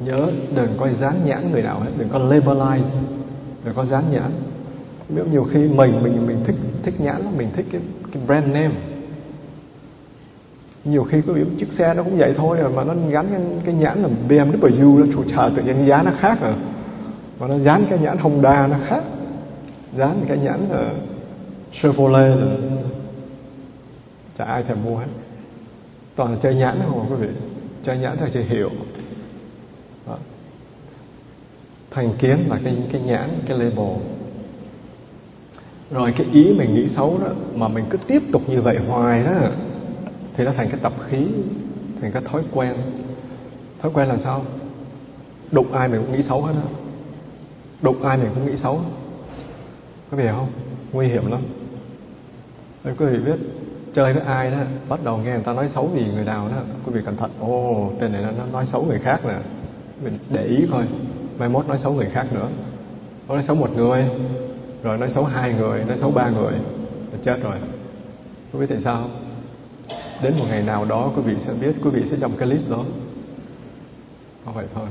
nhớ đừng có dán nhãn người nào hết đừng có labelize đừng có dán nhãn. Nếu nhiều khi mình mình mình thích thích nhãn lắm mình thích cái cái brand name. Nhiều khi có biểu chiếc xe nó cũng vậy thôi à, mà nó gắn cái, cái nhãn là BMW nó chủ chờ tự nhiên giá nó khác rồi, mà nó dán cái nhãn Honda nó khác. Dán cái nhãn là Chevrolet là chả ai thèm mua hết. Toàn là chơi nhãn không quý vị. Chơi nhãn là chơi hiệu thành kiến là cái cái nhãn cái label. Rồi cái ý mình nghĩ xấu đó mà mình cứ tiếp tục như vậy hoài đó thì nó thành cái tập khí thành cái thói quen. Thói quen là sao? Đụng ai mình cũng nghĩ xấu hết á. Đụng ai mình cũng nghĩ xấu. Có hiểu không? Nguy hiểm lắm. Đấy, quý vị biết chơi với ai đó bắt đầu nghe người ta nói xấu gì người nào đó quý vị cẩn thận. Ô tên này nó nói xấu người khác nè. Mình để ý coi mai mốt nói xấu người khác nữa. Nó nói xấu một người, rồi nói xấu hai người, nói xấu ba người, là chết rồi. Quý vị tại sao. Không đến một ngày nào đó, quý vị sẽ biết, quý vị sẽ trong cái list đó. Không vậy thôi.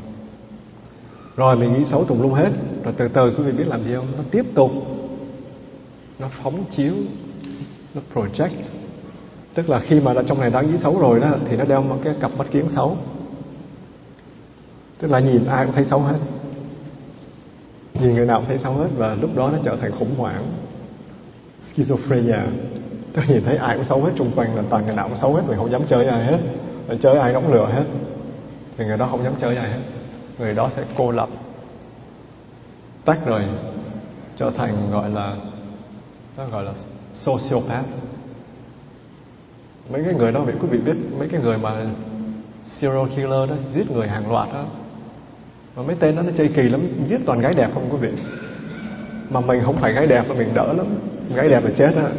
Rồi mình nghĩ xấu tùm lum hết, rồi từ từ quý vị biết làm gì không? Nó tiếp tục. Nó phóng chiếu, nó project. Tức là khi mà đã trong này đã nghĩ xấu rồi đó, thì nó đeo một cái cặp mắt kiến xấu tức là nhìn ai cũng thấy xấu hết. Nhìn người nào cũng thấy xấu hết và lúc đó nó trở thành khủng hoảng schizophrenia. Tức là nhìn thấy ai cũng xấu hết xung quanh là toàn người nào cũng xấu hết mình không dám chơi ai hết. Mình chơi ai nó lửa hết. Thì người đó không dám chơi ai hết. Người đó sẽ cô lập tách rời, trở thành gọi là nó gọi là sociopath. Mấy cái người đó quý vị biết mấy cái người mà serial killer đó giết người hàng loạt đó mà mấy tên đó nó chơi kỳ lắm giết toàn gái đẹp không quý vị. Mà mình không phải gái đẹp mà mình đỡ lắm. Gái đẹp là chết á.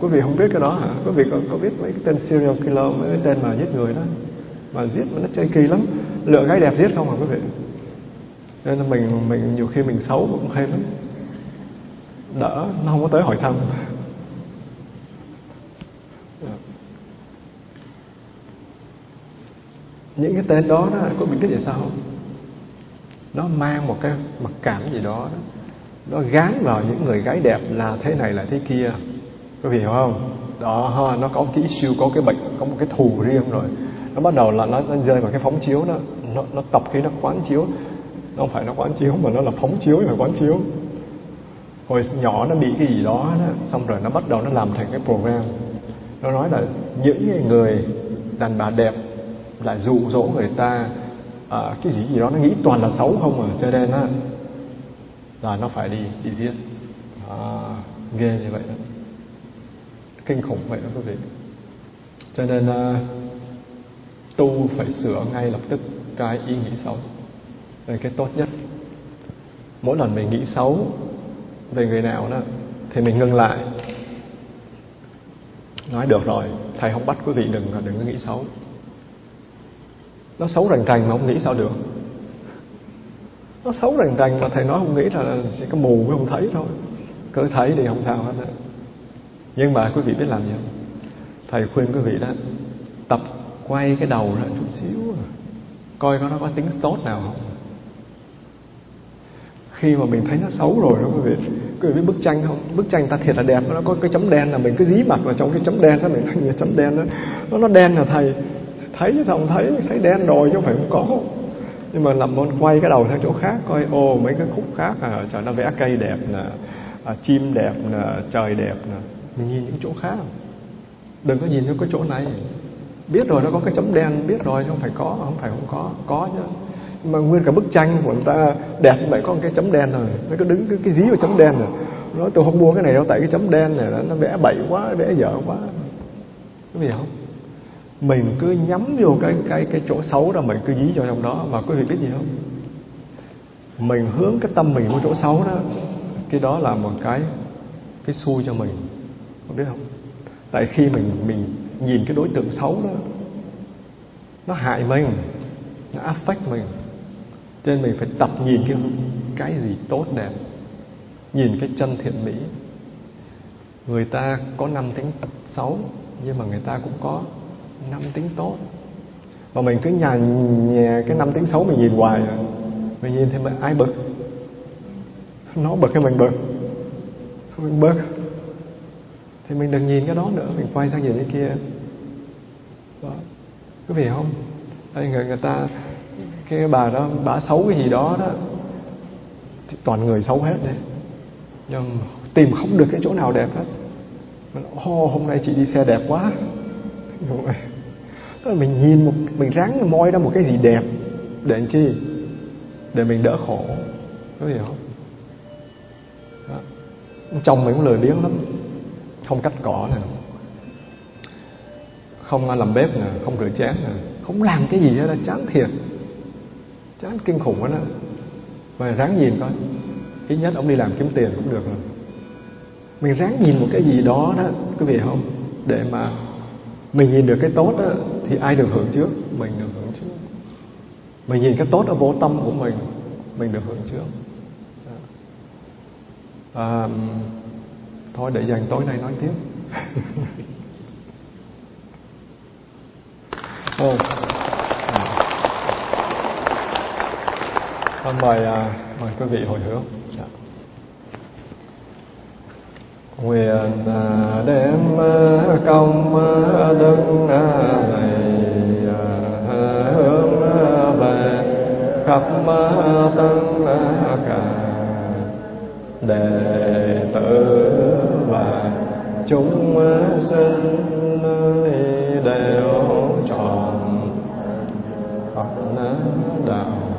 Quý vị không biết cái đó hả? Quý vị có, có biết mấy cái tên serial killer mấy cái tên mà giết người đó? Mà giết mà nó chơi kỳ lắm. Lựa gái đẹp giết không hả quý vị? Nên là mình mình nhiều khi mình xấu cũng hay lắm. Đỡ nó không có tới hỏi thăm. Những cái tên đó đó có biết cái gì sao không? Nó mang một cái mặc cảm gì đó, nó gán vào những người gái đẹp là thế này là thế kia. Có hiểu không? Đó nó có cái siêu có cái bệnh có một cái thù riêng rồi. Nó bắt đầu là nó, nó rơi vào cái phóng chiếu đó. Nó, nó tập khi nó quán chiếu. Nó không phải nó quán chiếu mà nó là phóng chiếu là quán chiếu. Hồi nhỏ nó bị cái gì đó, đó xong rồi nó bắt đầu nó làm thành cái program. Nó nói là những người đàn bà đẹp lại dụ dỗ người ta à, cái gì gì đó nó nghĩ toàn là xấu không à cho nên á là nó phải đi đi giết à, ghê như vậy đó. Kinh khủng vậy đó quý vị. Cho nên à, tu phải sửa ngay lập tức cái ý nghĩ xấu. Là cái tốt nhất. Mỗi lần mình nghĩ xấu về người nào đó thì mình ngừng lại. Nói được rồi thầy không bắt quý vị đừng đừng có nghĩ xấu nó xấu rành rành mà không nghĩ sao được. Nó xấu rành rành mà thầy nói không nghĩ là chỉ có mù mới không thấy thôi. Cứ thấy thì không sao hết đó. nhưng mà quý vị biết làm gì không? Thầy khuyên quý vị đó, tập quay cái đầu ra chút xíu. Coi có nó có tính tốt nào không? Khi mà mình thấy nó xấu rồi đó quý vị quý vị biết bức tranh không? Bức tranh ta thiệt là đẹp, nó có cái chấm đen là mình cứ dí mặt vào trong cái chấm đen đó, mình thấy như chấm đen đó. Nó nó đen là thầy thấy chứ không thấy thấy đen rồi chứ không phải không có. Nhưng mà làm môn quay cái đầu sang chỗ khác coi ô mấy cái khúc khác à trời nó vẽ cây đẹp nè à, chim đẹp nè trời đẹp nè. Mình nhìn những chỗ khác. Đừng có nhìn những cái chỗ này. Biết rồi nó có cái chấm đen biết rồi chứ không phải có không phải không có có chứ. Mà nguyên cả bức tranh của người ta đẹp vậy có một cái chấm đen rồi nó cứ đứng cái, cái dí vào chấm đen rồi. Nói tôi không mua cái này đâu tại cái chấm đen này nó vẽ bậy quá vẽ dở quá. Có gì không? Mình cứ nhắm vô cái cái cái chỗ xấu đó, mình cứ dí vào trong đó. Mà quý vị biết gì không? Mình hướng cái tâm mình vào chỗ xấu đó, cái đó là một cái cái xui cho mình. Không biết không? Tại khi mình mình nhìn cái đối tượng xấu đó, nó hại mình, nó affect mình. Cho nên mình phải tập nhìn cái cái gì tốt đẹp, nhìn cái chân thiện mỹ. Người ta có năm tính xấu, nhưng mà người ta cũng có năm tiếng tốt. Mà mình cứ nhà nhà cái năm tiếng xấu mình nhìn hoài. Rồi mình nhìn thấy ai bực? Nó bực hay mình bực? Mình bực. Thì mình đừng nhìn cái đó nữa, mình quay sang nhìn cái kia. Đó. Có vị không? Đây, người người ta, cái bà đó, bà xấu cái gì đó đó, thì toàn người xấu hết đấy. Nhưng tìm không được cái chỗ nào đẹp hết. Ô, hôm nay chị đi xe đẹp quá. Tức là mình nhìn một, mình ráng moi ra một cái gì đẹp. Để làm chi? Để mình đỡ khổ. Có hiểu không? Đó. chồng mình cũng lười biếng lắm. Không cắt cỏ nè. Không làm bếp nè. Không rửa chén nè. Không làm cái gì hết là chán thiệt. Chán kinh khủng quá đó. Mà ráng nhìn coi. Ít nhất ông đi làm kiếm tiền cũng được rồi. Mình ráng nhìn một cái gì đó đó quý vị không? Để mà mình nhìn được cái tốt đó, thì ai được hưởng trước? Mình được hưởng trước. Mình nhìn cái tốt ở vô tâm của mình mình được hưởng trước. À, thôi để dành tối nay nói tiếp. (laughs) À. Ô, Con mời à, mời quý vị hồi hướng. Dạ. Nguyện à, đem à, công à, đức này hướng về khắp tất cả đệ tử và chúng sinh đều tròn Phật đạo.